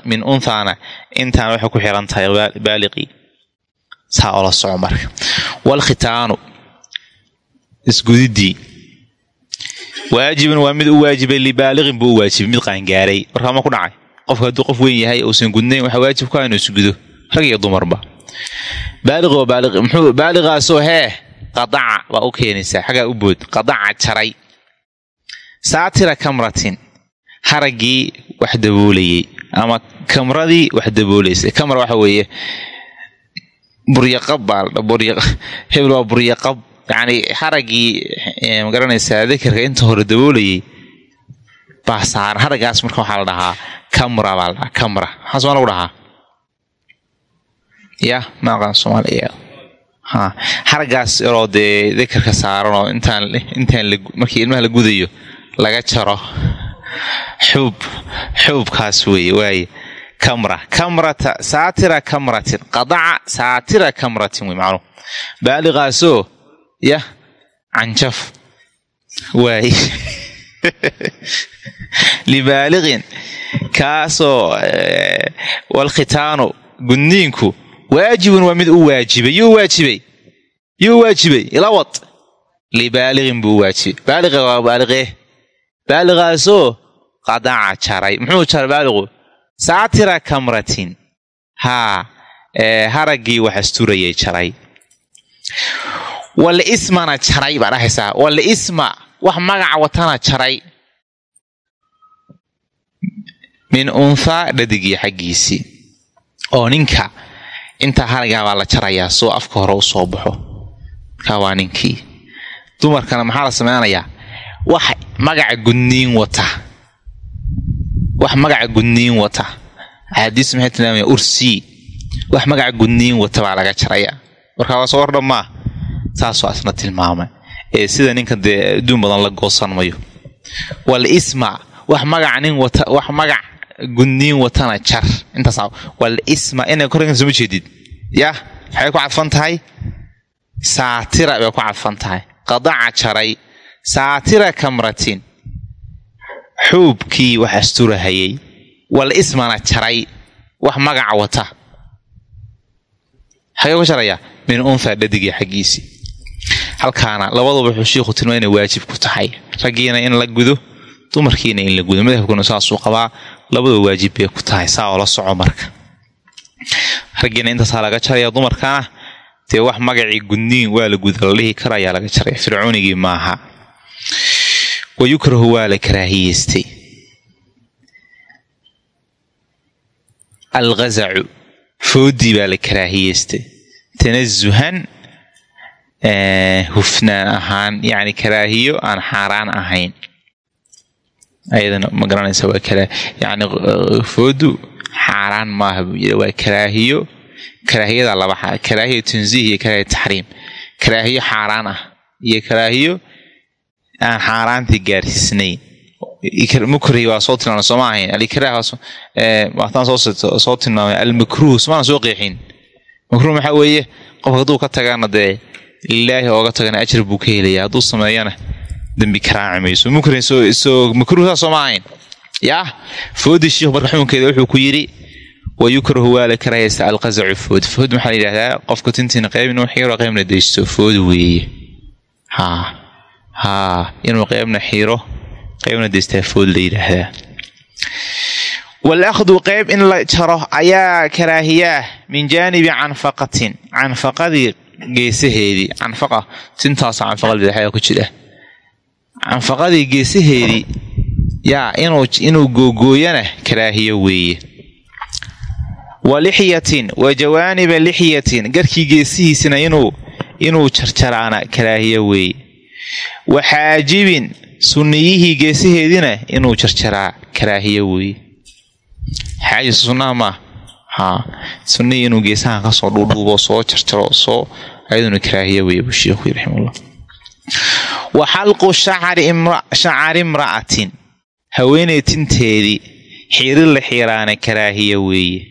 min unthana. Intaan waxay ku xiran tahay baaliqii saa ola soco marka. Walkhitaanu isgudidii waajibun waa mid u waajibay libaaliqin buu u waajibay. Mid qaangaaray warkaama ku dhacay qofka hadduu qof weyn yahay uusan gudnayn waxaa waajib ku ah inuu isgudo rag iyo dumarba. Baaliq oo baaliq muxuu baaliqaasoo hee qadaca baa u keenaysaa xaggaa u bood qadaca jaray. Saatira kamratin haraggii wax daboolayey ama kamradii wax daboolaysa kamra waxa weeye buryaqab baa hebel waa buryaqab yacni haraggii ma garanaysaa dakarka inta hore daboolayey baa saaran. Haraggaas marka waxaa la dhahaa kamra baa la dhahaa kamra. Maxaa somaa lagu dhahaa. Ya maaqaan soomaaliya. Ha. Haraggaas yaroo dee dakarka saaran oo intaan intaan markii ilmaha la gudayo laga jaro xuub xuubkaas weeye waaye. Kamra. Kamrata saatira kamratin. Qadaca saatira kamratin wey macluum baaliqaasoo yah canjaf. Waaye libaaliqin kaasoo walkhitaanu gudniinku waajibun waa mid u waajibay yuu waajibay yuu waajibay ilawad libaaliqin buu waajibay baaliqa waa baaliqee baaliqaasoo qadaca jaray muxuu jaray baaliqu saatira kamratin haa haraggii wax asturayay jaray wal ismana jaray baa dhahaysaa wal wax magaca watana jaray min unthaa dhadigii xaggiisii oo ninka intaa haragaa baa la jarayaa soo afka hore u soo baxo. Kaa waa ninkii. Dumarkana maxaa la sameynayaa wax magaca gudniin wata. Wax magaca gudniin wata. Axaadiis maxay tilmaamaya? Ursii wax magaca gudniin wata baa laga jarayaa. Warkaa waa soo wardhan maa. Saasoo asna tilmaamay. Ee sida ninka dee adduun badan la goosan mayo. Wal isma. Wax magaca nin wata wax magac gudniin watana jar intaas wal isma inay korkan soo jeedid? Yah waxay ku cadfan tahay? Saatira bay ku cadfan tahay. Qadaca jaray saatira kamratin xuubkii wax asturahayay. Wal ismana jaray wax magaca wata. Xagee ku jarayaa min untha dhadigii xaggiisii halkaana labaduba wuxuu shiikhu tilmaa inay waajib ku tahay. Raggiina in la gudo dumarkiina in la gudo. Madhabkuna saasuu qabaa labaduba waajib bay ku tahay saa oo la soco marka. Raggiina intaasaa laga jaraya dumarkana dee wax magacii gudniin waa la guda la dhihi karayaa laga jaray fircoonigii maaha. Wayukrahu waa la karaahiyeystay. Alghazacu foodii baa la karaahiyeystay. Tanasuhan hufnaan ahaan yacni karaahiyo aan xaaraan ahayn ayadana ma garanaysa waa kara yacni foodu xaaraan maaha buu yidhi waa karaahiyo karaahiyada laba karaahiya tanziih iyo karaahiya taxriim karaahiyo xaaraan ah iyo karaahiyo aan xaaraantii gaarsiisnayn mukri waa soo tilmaamay sooma ahayn alikrah waataan soo tilmaamay almakruh somaana soo qeexin makruh maxaa weeye qofka hadduu ka tagana dee lilaahi ooga tagana ajar buu ka helaya hadduu sameeyana dembi karaaci mayso. Mukri makruh saa sooma ahayn yaa foodii shiikhu marka xukunkeeda wuxuu ku yidhi wayukrahu waa la karahaysta alqazacu food food maxaa la yidhahdaa? Qofka tintiina qayb inuu xiiro qaybna daysto. Food weeye haa haa inuu qaybna xiiro qaybna daystaa food la yidhaahdaa walakhdu qayb in la jaro ayaa karaahiyaah min jaanibi canfaqatin canfaqadii geesaheedii. Canfaqa tintaasa canfaqa ku jira canfaqadii geesaheedii yaa inuu googooyana karaahiyo weeye. Wa lixyatin wa jawaaniba lixyatin garkii geesihiisina inuu jarjaraana karaahiyo weeye. Wa xaajibin sunniyihii geesaheediina inuu jarjaraa karaahiyo weeye. Xaajib sunnaha maa haa sunnihii inuu geesahan ka soo dhuudhuubo soo jarjaro soo ayaduna karaahiyo weeye buu sheekhu raximullah wa xalqu shacari imra'atin. Haweeney tinteedii xiiri la xiiraana karaahiya weeye.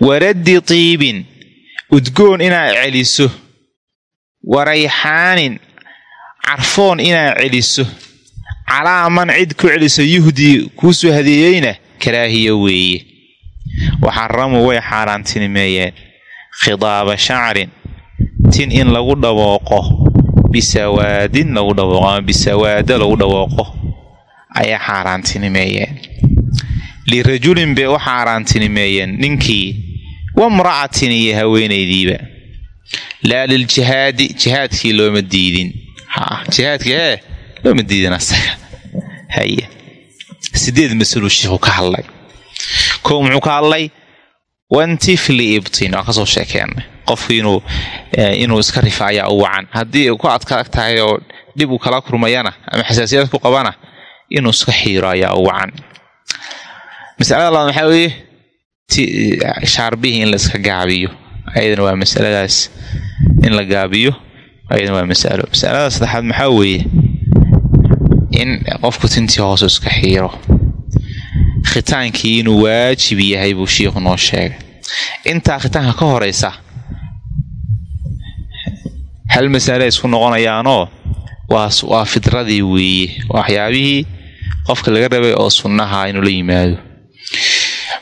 Waraddi tiibin udgoon inaad celiso. Warayxaanin carfoon inaad celiso. Calaa man cid ku celiso yuhdii kuu soo hadeeyeyna karaahiya weeye. Waxaramu way xaaraantinimeeyeen. Khidaaba shacrin tin in lagu dhawooqo bisawaadin lagu dhawooqo ama bisawaada lagu dhawooqo ayaa xaaraantinimeeyeen. Lirajulin bay u xaaraantinimeeyeen. Ninkii wamra'atin iyo haweenaydiiba laa liljihaadi jihaadkii looma diidin. Jihaadka ee looma diidin asaga. Haye sideed shiiku ka hadlay. Kow muxuu ka hadlay wantifli ibtin waan ka soo sheekeenay qofku inuu iska rifa ayaa u wacan. Haddii ku adkaag tahay oo dhib uu kala kurmayana ama xasaasiyad ku qabana inuu iska xiiro ayaa u wacan. Masalada labaad maxaa weeye? Shaarbihii in la iska gaabiyo. Ayadana waa masaladaas in la gaabiyo. Ayadana waa masalo. Masalada saddexaad maxaa weeye? In qofku tintii hoose iska xiiro khitaankii inuu waajib yahay buu shiikhu noo sheegay. Intaa khitaanka ka horeysa hal masale isku noqonayaanoo? Waa fidradii weeye. Waxyaabihii qofka laga rabay oo sunnaha inuu la yimaado.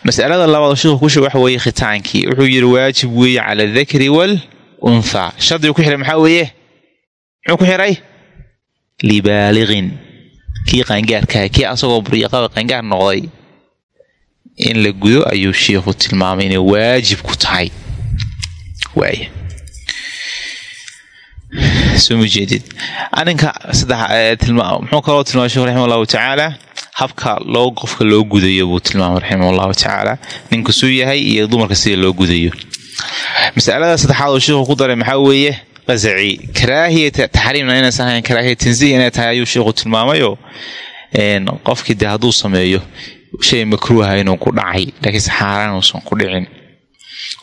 Masalada labaad shiikhu ku sheeg waxa weeye khitaankii. Wuxuu yidhi waajib weeye cala adakri wal unthaa shardigu ku xihay maxaa weeye? Muxuu ku xihay libaaliqin kii qaangaarkaha kii asagoo buryaqaba qaangaar noqday in la gudo ayuu shiikhu tilmaamay inay waajib ku tahay. Waaya soo ma jeedid. Arinka muxuu kaloo tilmaamay shekhu raxima allahu tacaala? Habka loo qofka loo gudayo buu tilmaamay raximah allahu tacaala. Ninku suu yahay iyo dumarka sida loo gudayo. Masalada saddexaad oo sheikhu ku daray maxaa weeye? Qasaci karaahiyata taxriimna inaysan ahayn karaahiya tansiih inay tahay ayuu sheikhu tilmaamayoo qofkii dee hadduu sameeyo shay makruuha inuu ku dhacay laakiinse xaaraan uusan ku dhicin.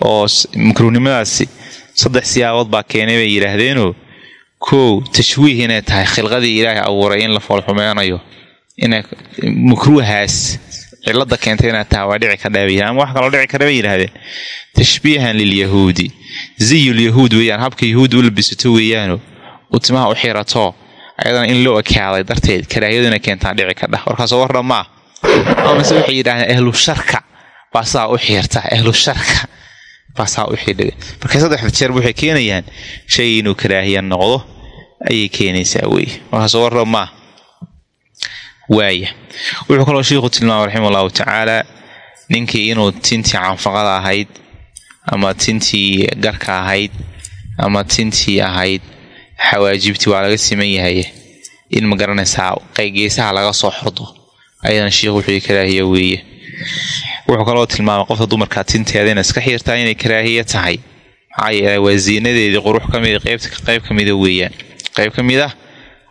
Oo makruuhnimadaasi saddex siyaabood baa keenay bay yidhaahdeenoo kow tashwiih inay tahay khilqadii ilaahay abuuray in la foolxumeynayo ina makruuhaas cilada keentay inay tahay waa dhici kadhaabay ama wax kaloo dhici kara bay yidhahdeen tashbiihan lilyahuudi ziyulyahuud weeyaan habka yahuudda u labisato weeyaano u timaha u xirato ayadana in loo ekaaday darteed karaahiyadu inay keentaan dhici kadhah warkaasoo war dhammaa amase waxay yidhahdeen ahlu sharka. Baa sidaa u xiirta ahlu sharka. Baa sidaa u xidha marka saddexda jeerba waxay keenayaan shay inuu karaahiya noqdo ayay keenaysaa wey markaas warrab maa waaya wuxuu kaloo sheikhu tilmaamay raxima allahu tacaala ninkii inuu tintii canfaqada ahayd ama tintii garka ahayd ama tintii ahayd xawaajibtii waa laga siman yahay in ma garanaysaa qaygeesaha laga soo xordo ayadan sheikhu wuxuu karaahiya weeye wuxuu kaloo tilmaamay qofka dumarkaa tinteeda iska xiirtaa inay karaahiya tahay. Maxaa yeele waa ziinadeedii qurux ka mid qayb ka mida weeyaan. Qayb ka mid ah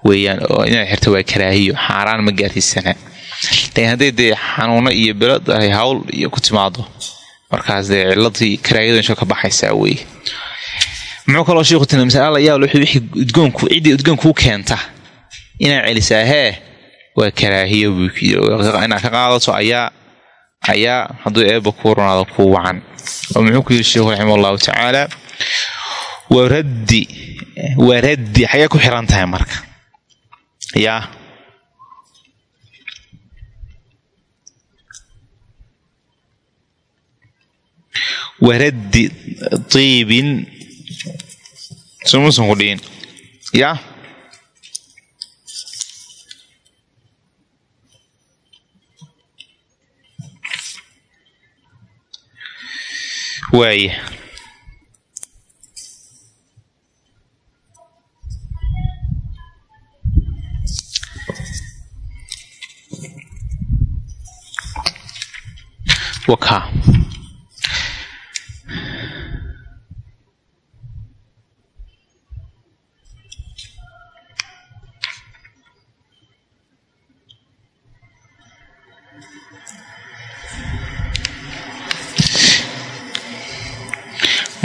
weeyaan oo inaad xirto waa karaahiyo. Xaaraan ma gaarsiisana. Laakiin hadday dee xanuuno iyo belo dahay hawl iyo ku timaado markaas dee ciladii karaahiyadu insha ka baxaysaa weeye. Muxuu kaloo sheikhu tina masala yaa wixii udgoonku ciddii udgoonkuu keenta. Inaad celisaa hee waa karaahiyo inaad ka qaadato ayaa ayaa hadduu eeba kuu runaado kuu wacan oo muxuu ku yidhi sheikhu raxima allahu tacaala waraddi waraddi xagee ku xiran tahay marka. Yaa. Waraddi tiibin. Sumuusan ku dhihin yaa waaya wakaa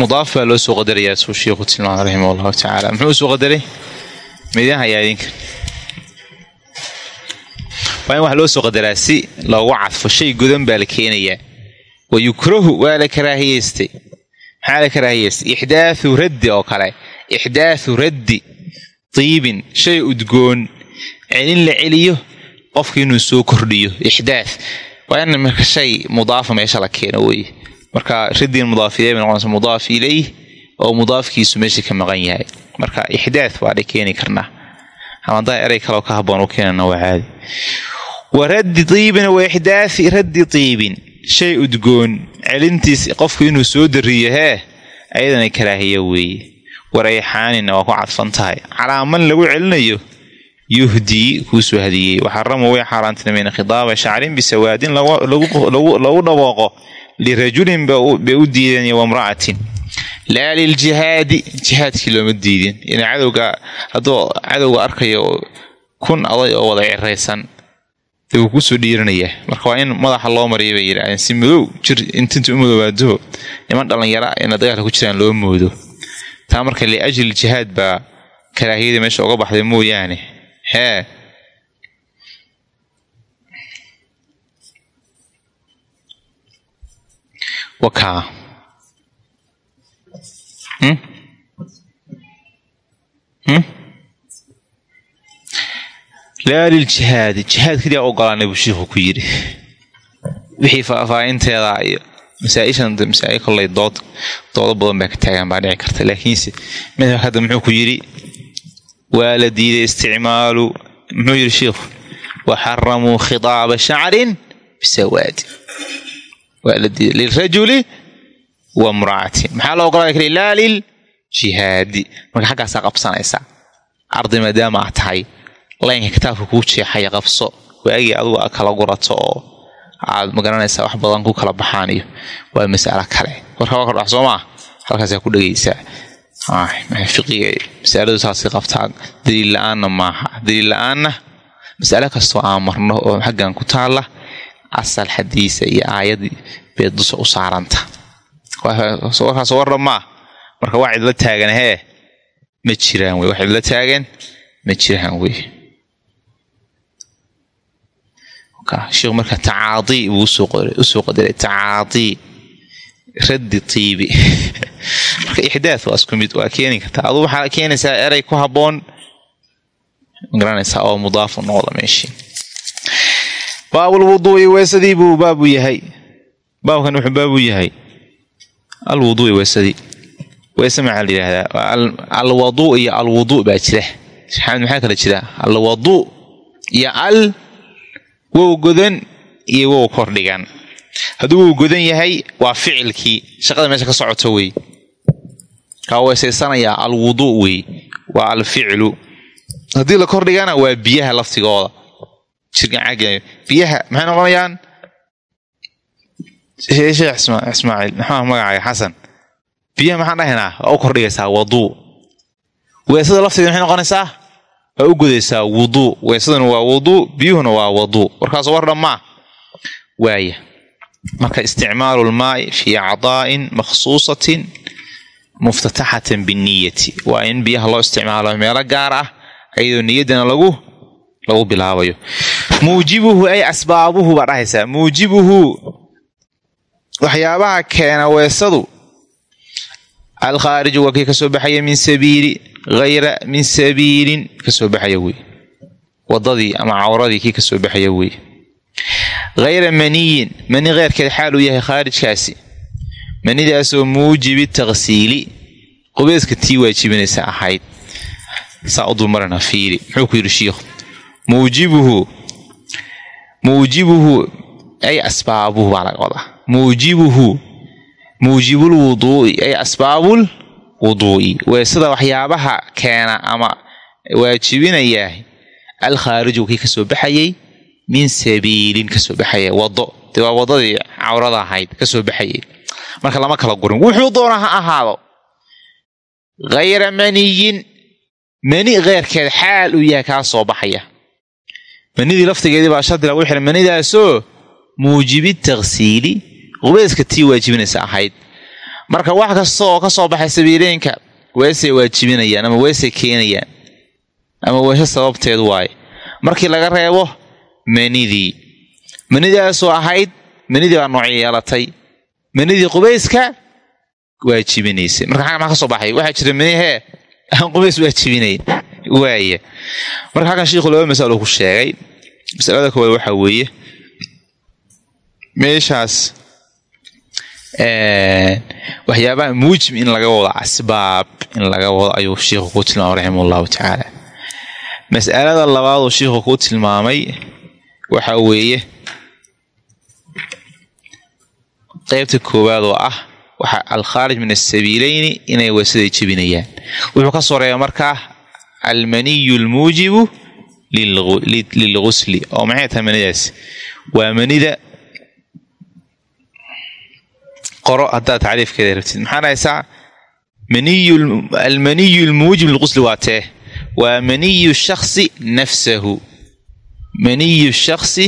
mudaaf baa loo soo qadarayaa suu sheikhu tilmaamay raximah allahu tacaala muxuu u soo qadaray midin hayaa idinka waa in wax loo soo qadaraa si loogu cadfo shay godan baa la keenayaa wa yukrahu waa la karaahiyeystay maxaa la karaahiyeystay ixdaathu raddi oo kale ixdaathu raddi tiibin shay udgoon celin la celiyo qofka inuu soo kordhiyo ixdaath waa in marka shay mudaafa meesha la keeno weye marka radin mudaaf iley bay noqonaysa mudaaf ilayh oo mudaafkiisu meesha ka maqan yahay. Marka ixdaath waa dha keeni karnaa. Ama haddaa erey kaleo ka haboon u keenana waa caadi. Wa raddi tiibin wa ixdaathi raddi tiibin. Shay udgoon celintiis qofku inuu soo dariyo hee ayadana karaahiya weeye. Warayxaanina waa ku cadfan tahay. Calaaman lagu celinayo yuhdii kuusoo hadiyey. Waxarama way xaaraantinimeen khidaaba shacrin bisawaadin lagu dhawooqo lirajulin bay u diideen wamra'atin laa liljihaadi jihaadkii looma diidin in cadowga hadduu cadowga arkayo kun aday oo wada ciraysan de wuu ku soo dhiiranayaa marka waa in madaxa loo mariya bay yidhahdeen si madow jir intinta u madoobaado niman dhallinyara ina dagaalka ku jiraan loo moodo taa marka liajli jihaad baa karaahiyadii meesha uga baxday mooyaane hee wakaa laa liljihaadi jihaad keliya ogolaanay buu shiikhu ku yidhi. Wixii faahfaahinteeda iyo masaaishan masaail kollay dood doodo badan baa ka taagan baa dhici karta. Laakiinse madhabka hadda muxuu ku yidhi waa la diiday isticmaalu. Muxuu yidhi shiikhu waxaramuu khidaaba shacrin bisawaadi waa la lilrajuli wa maxaa loo ogolaa kale laa liljihaadi marka xaggaasaa qabsanaysaa arday maadaama aad tahay laynka kitaabka kuu jeexaya qabso. Waagii adugu aad kala gurato oo aad ma garanaysaa wax badan ku kala baxaan iyo waa masalo kale. Warka waa kordhax soo maa halkaasaa ku dhegaysaa fiqiga masaladu saasay qabtaan. Daliil la'aanna maaha. Daliil la'aanna masale kastoo aan marno oo xaggan ku taalla asal xadiisa iyo aayadii bay dusha u saaranta. Warkaas warra maa marka waa cidla taagan hee ma jiraan wey. Wax cidla taagan ma jiraan wey. Sheikhu marka tacaadii buu u soo qadaray tacaadii raddi tiibi. Marka ixdaad waa isku mid waa keeni kartaa aduu waxaa keenaysaa erey ku habboon. Magaranaysaa oo mudaafu noqda meeshii baabulwuduui weesadii buu baabu yahay. Baabkan wuxuu baabu yahay. Alwuduui weesadii weese maxaa la yidhahdaa alwaduu iyo alwuduu baa jira. Maxamed maxaa kala jira? Alwaduu iyo al wow godan iyo wow kordhigan. Hadduu wow godan yahay waa ficilkii. Shaqada meesha ka socoto wey. Kaa weysaysanayaa alwuduu wey. Waa alficlu haddii la kordhigana waa biyaha laftigooda jirkan caaga biyaha maxay noqonayaan sheekh ismaaciil maxaa magacaaga xasan biyaha maxaan dhahaynaa waa u kordhigaysaa waduu weesada lafteeda maxay noqonaysaa waa u gudaysaa wuduu weesaduna waa wuduu biyuhuna waa waduu warkaasoo war dhammaa waaya marka isticmaalu lmaai fii acdaa'in makhsuusatin muftataxatan binniyati waa in biyaha loo isticmaalo meelo gaar ah ayadoo niyaddana lagu bilaabayo muujibuhu ay asbaabuhu baa dhahaysaa. Muujibuhu waxyaabaha keena weesadu. Alkhaariju waa kii ka soo baxaya min sabiili hayra min sabiilin ka soo baxaya wey. Wadadii ama cawradii kii ka soo baxaya wey. Hayra maniyin mani keyrkeed xaal uu yahay khaarijkaasi. Manidaasoo muujibi taksiili qubeyska tii waajibinaysa ahayd. Saa u dulmarana fiiri muxuu ku yidhi shiikhu muujibuhu muujibuhu ay asbaabuhu baa laga wadaa. Muujibuhu muujibul wuduu'i ay asbaabul wuduu'i. Weesada waxyaabaha keena ama waajibinayaa alkhaariju kii ka soo baxayay min sabiilin ka soo baxaya wado dee waa wadadii cawrada ahayd ka soo baxayay. Marka lama kala gurin. Wuxuu doona ha ahaado. Hayra maniyin mani keyrkeed xaal uu yahay kaa soo baxaya manidii laftigeedii baa shardi lagu xiray. Manidaasoo muujibi taksiili qubeyska tii waajibinaysa ahayd. Marka wax kasta oo ka soo baxay sabiileenka weesay waajibinayaan ama weesay keenayaan. Ama weesho sababteed waaye markii laga reebo manidii manidaasoo ahayd manidii baa nooc yeelatay. Manidii qubeyska waajibinaysay marka xagga maxaa ka soo baxay? Waxaa jira manihee aan qubays waajibinayn waaya marka xaggan shiikhu laba masalo ku sheegay masalada koowaad waxaa weeye meeshaas waxyaabaha muujib in laga wado asbaab in laga wado ayuu shiikhu ku tilmaamay raximah allahu tacaala. Mas'alada labaaduu shiikhu ku tilmaamay waxa weeye qeybta koowaad oo ah waxa alkhaarij min asabiileyni inay weesaday jebinayaan wuxuu ka soo reeba markaa almaniyu almuujibu lilgusli oo maxay tahay manidaas waa manida qoro haddaad tacriifkeeda rabtid. Maxaa dhahaysaa? Almaniyu almuujib lilqusli waa tee. Waa maniyu shaksi nafsahu. Maniyu shaksi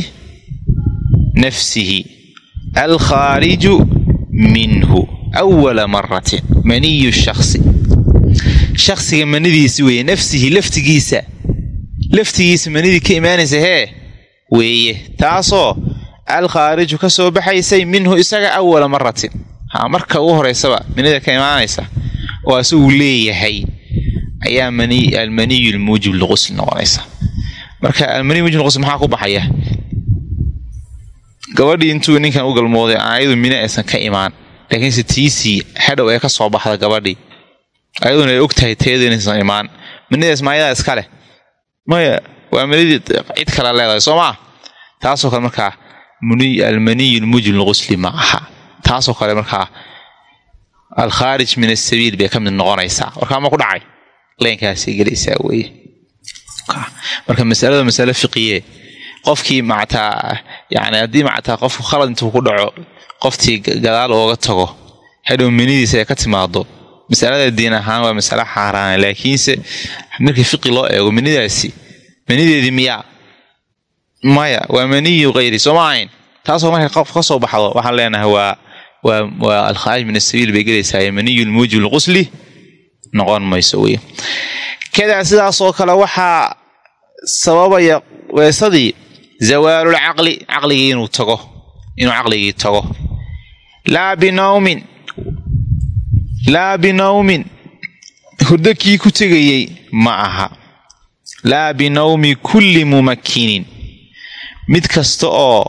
nafsihi. Alkhaariju minhu. Awala maratin maniyu shaksi shaksiga manidiisi weeye nafsihi laftigiisa. Laftigiisa manidii ka imaanaysa hee weeye. Taasoo alkhaariju ka soo baxaysay minhu isaga awala maratin ha marka ugu horeysaba manida ka imaanaysa oo asagu leeyahay. Ayaa almaniyu lmuujib liqusl noqonaysa. Marka almaniyu mujib liqusl maxaa ku baxaya? Gabadhii intuu ninkan u galmooday ayadu mina aysan ka imaan. Laakiinse tiisii hadhow ee ka soo baxda gabadhii ayaduna ay og tahay teedu inaysan imaan manidaas maayadaa iska leh maya waa manidii cid kale leedahay soo maa taasoo kale markaa almaniyu lmuujib liqusli ma aha taasoo kale markaa alkhaarij min asabiil bay ka mid noqonaysaa warkaa ma ku dhacay leynkaasay gelaysaa weye marka masalada masale fiqiye qofkii mactaa yani haddii mactaa qofku khalad intuu ku dhaco qoftii gadaal ooga tago hadhow manidiisa ay ka timaado masalada diin ahaan waa masale xaaraana laakiinse markii fiqi loo eego manidaasi manideedii miyaa maya waa maniyu hayri soo ma ahayn. Taasoo markay qof ka soo baxdo waxaan leenahay waa waa alkhaarij min asabiil bay gelaysaa maniyu lmuujib lqusli noqon mayso wey kadaa sidaasoo kale waxaa sababaya weesadii zawaalul caqli caqligii inuu tago inuu caqligii tago. Laa binawmin laa binawmin hurdo kii ku tegayey ma aha laa binawmi kulli mumakkinin mid kasta oo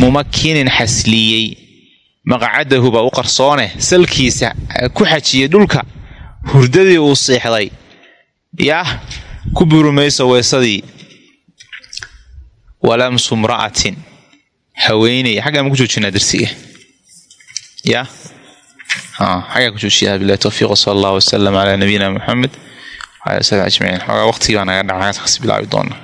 mumakkinin xasliyey maqcadahu baa u qarsoone salkiisa ku xajiyey dhulka hurdadii uu seexday yaah ku burumayso weesadii walamsu mra'atin haweeney xaggaa ma ku joojinaa darsiga ya xaggaa ku joojiyaa bilahi towfiiq sala allah wasalam calaa nabiyina muxamed wala slam ajmaciin. Xoogaa waqtigii baa naga dhaca kasi bilaabi doona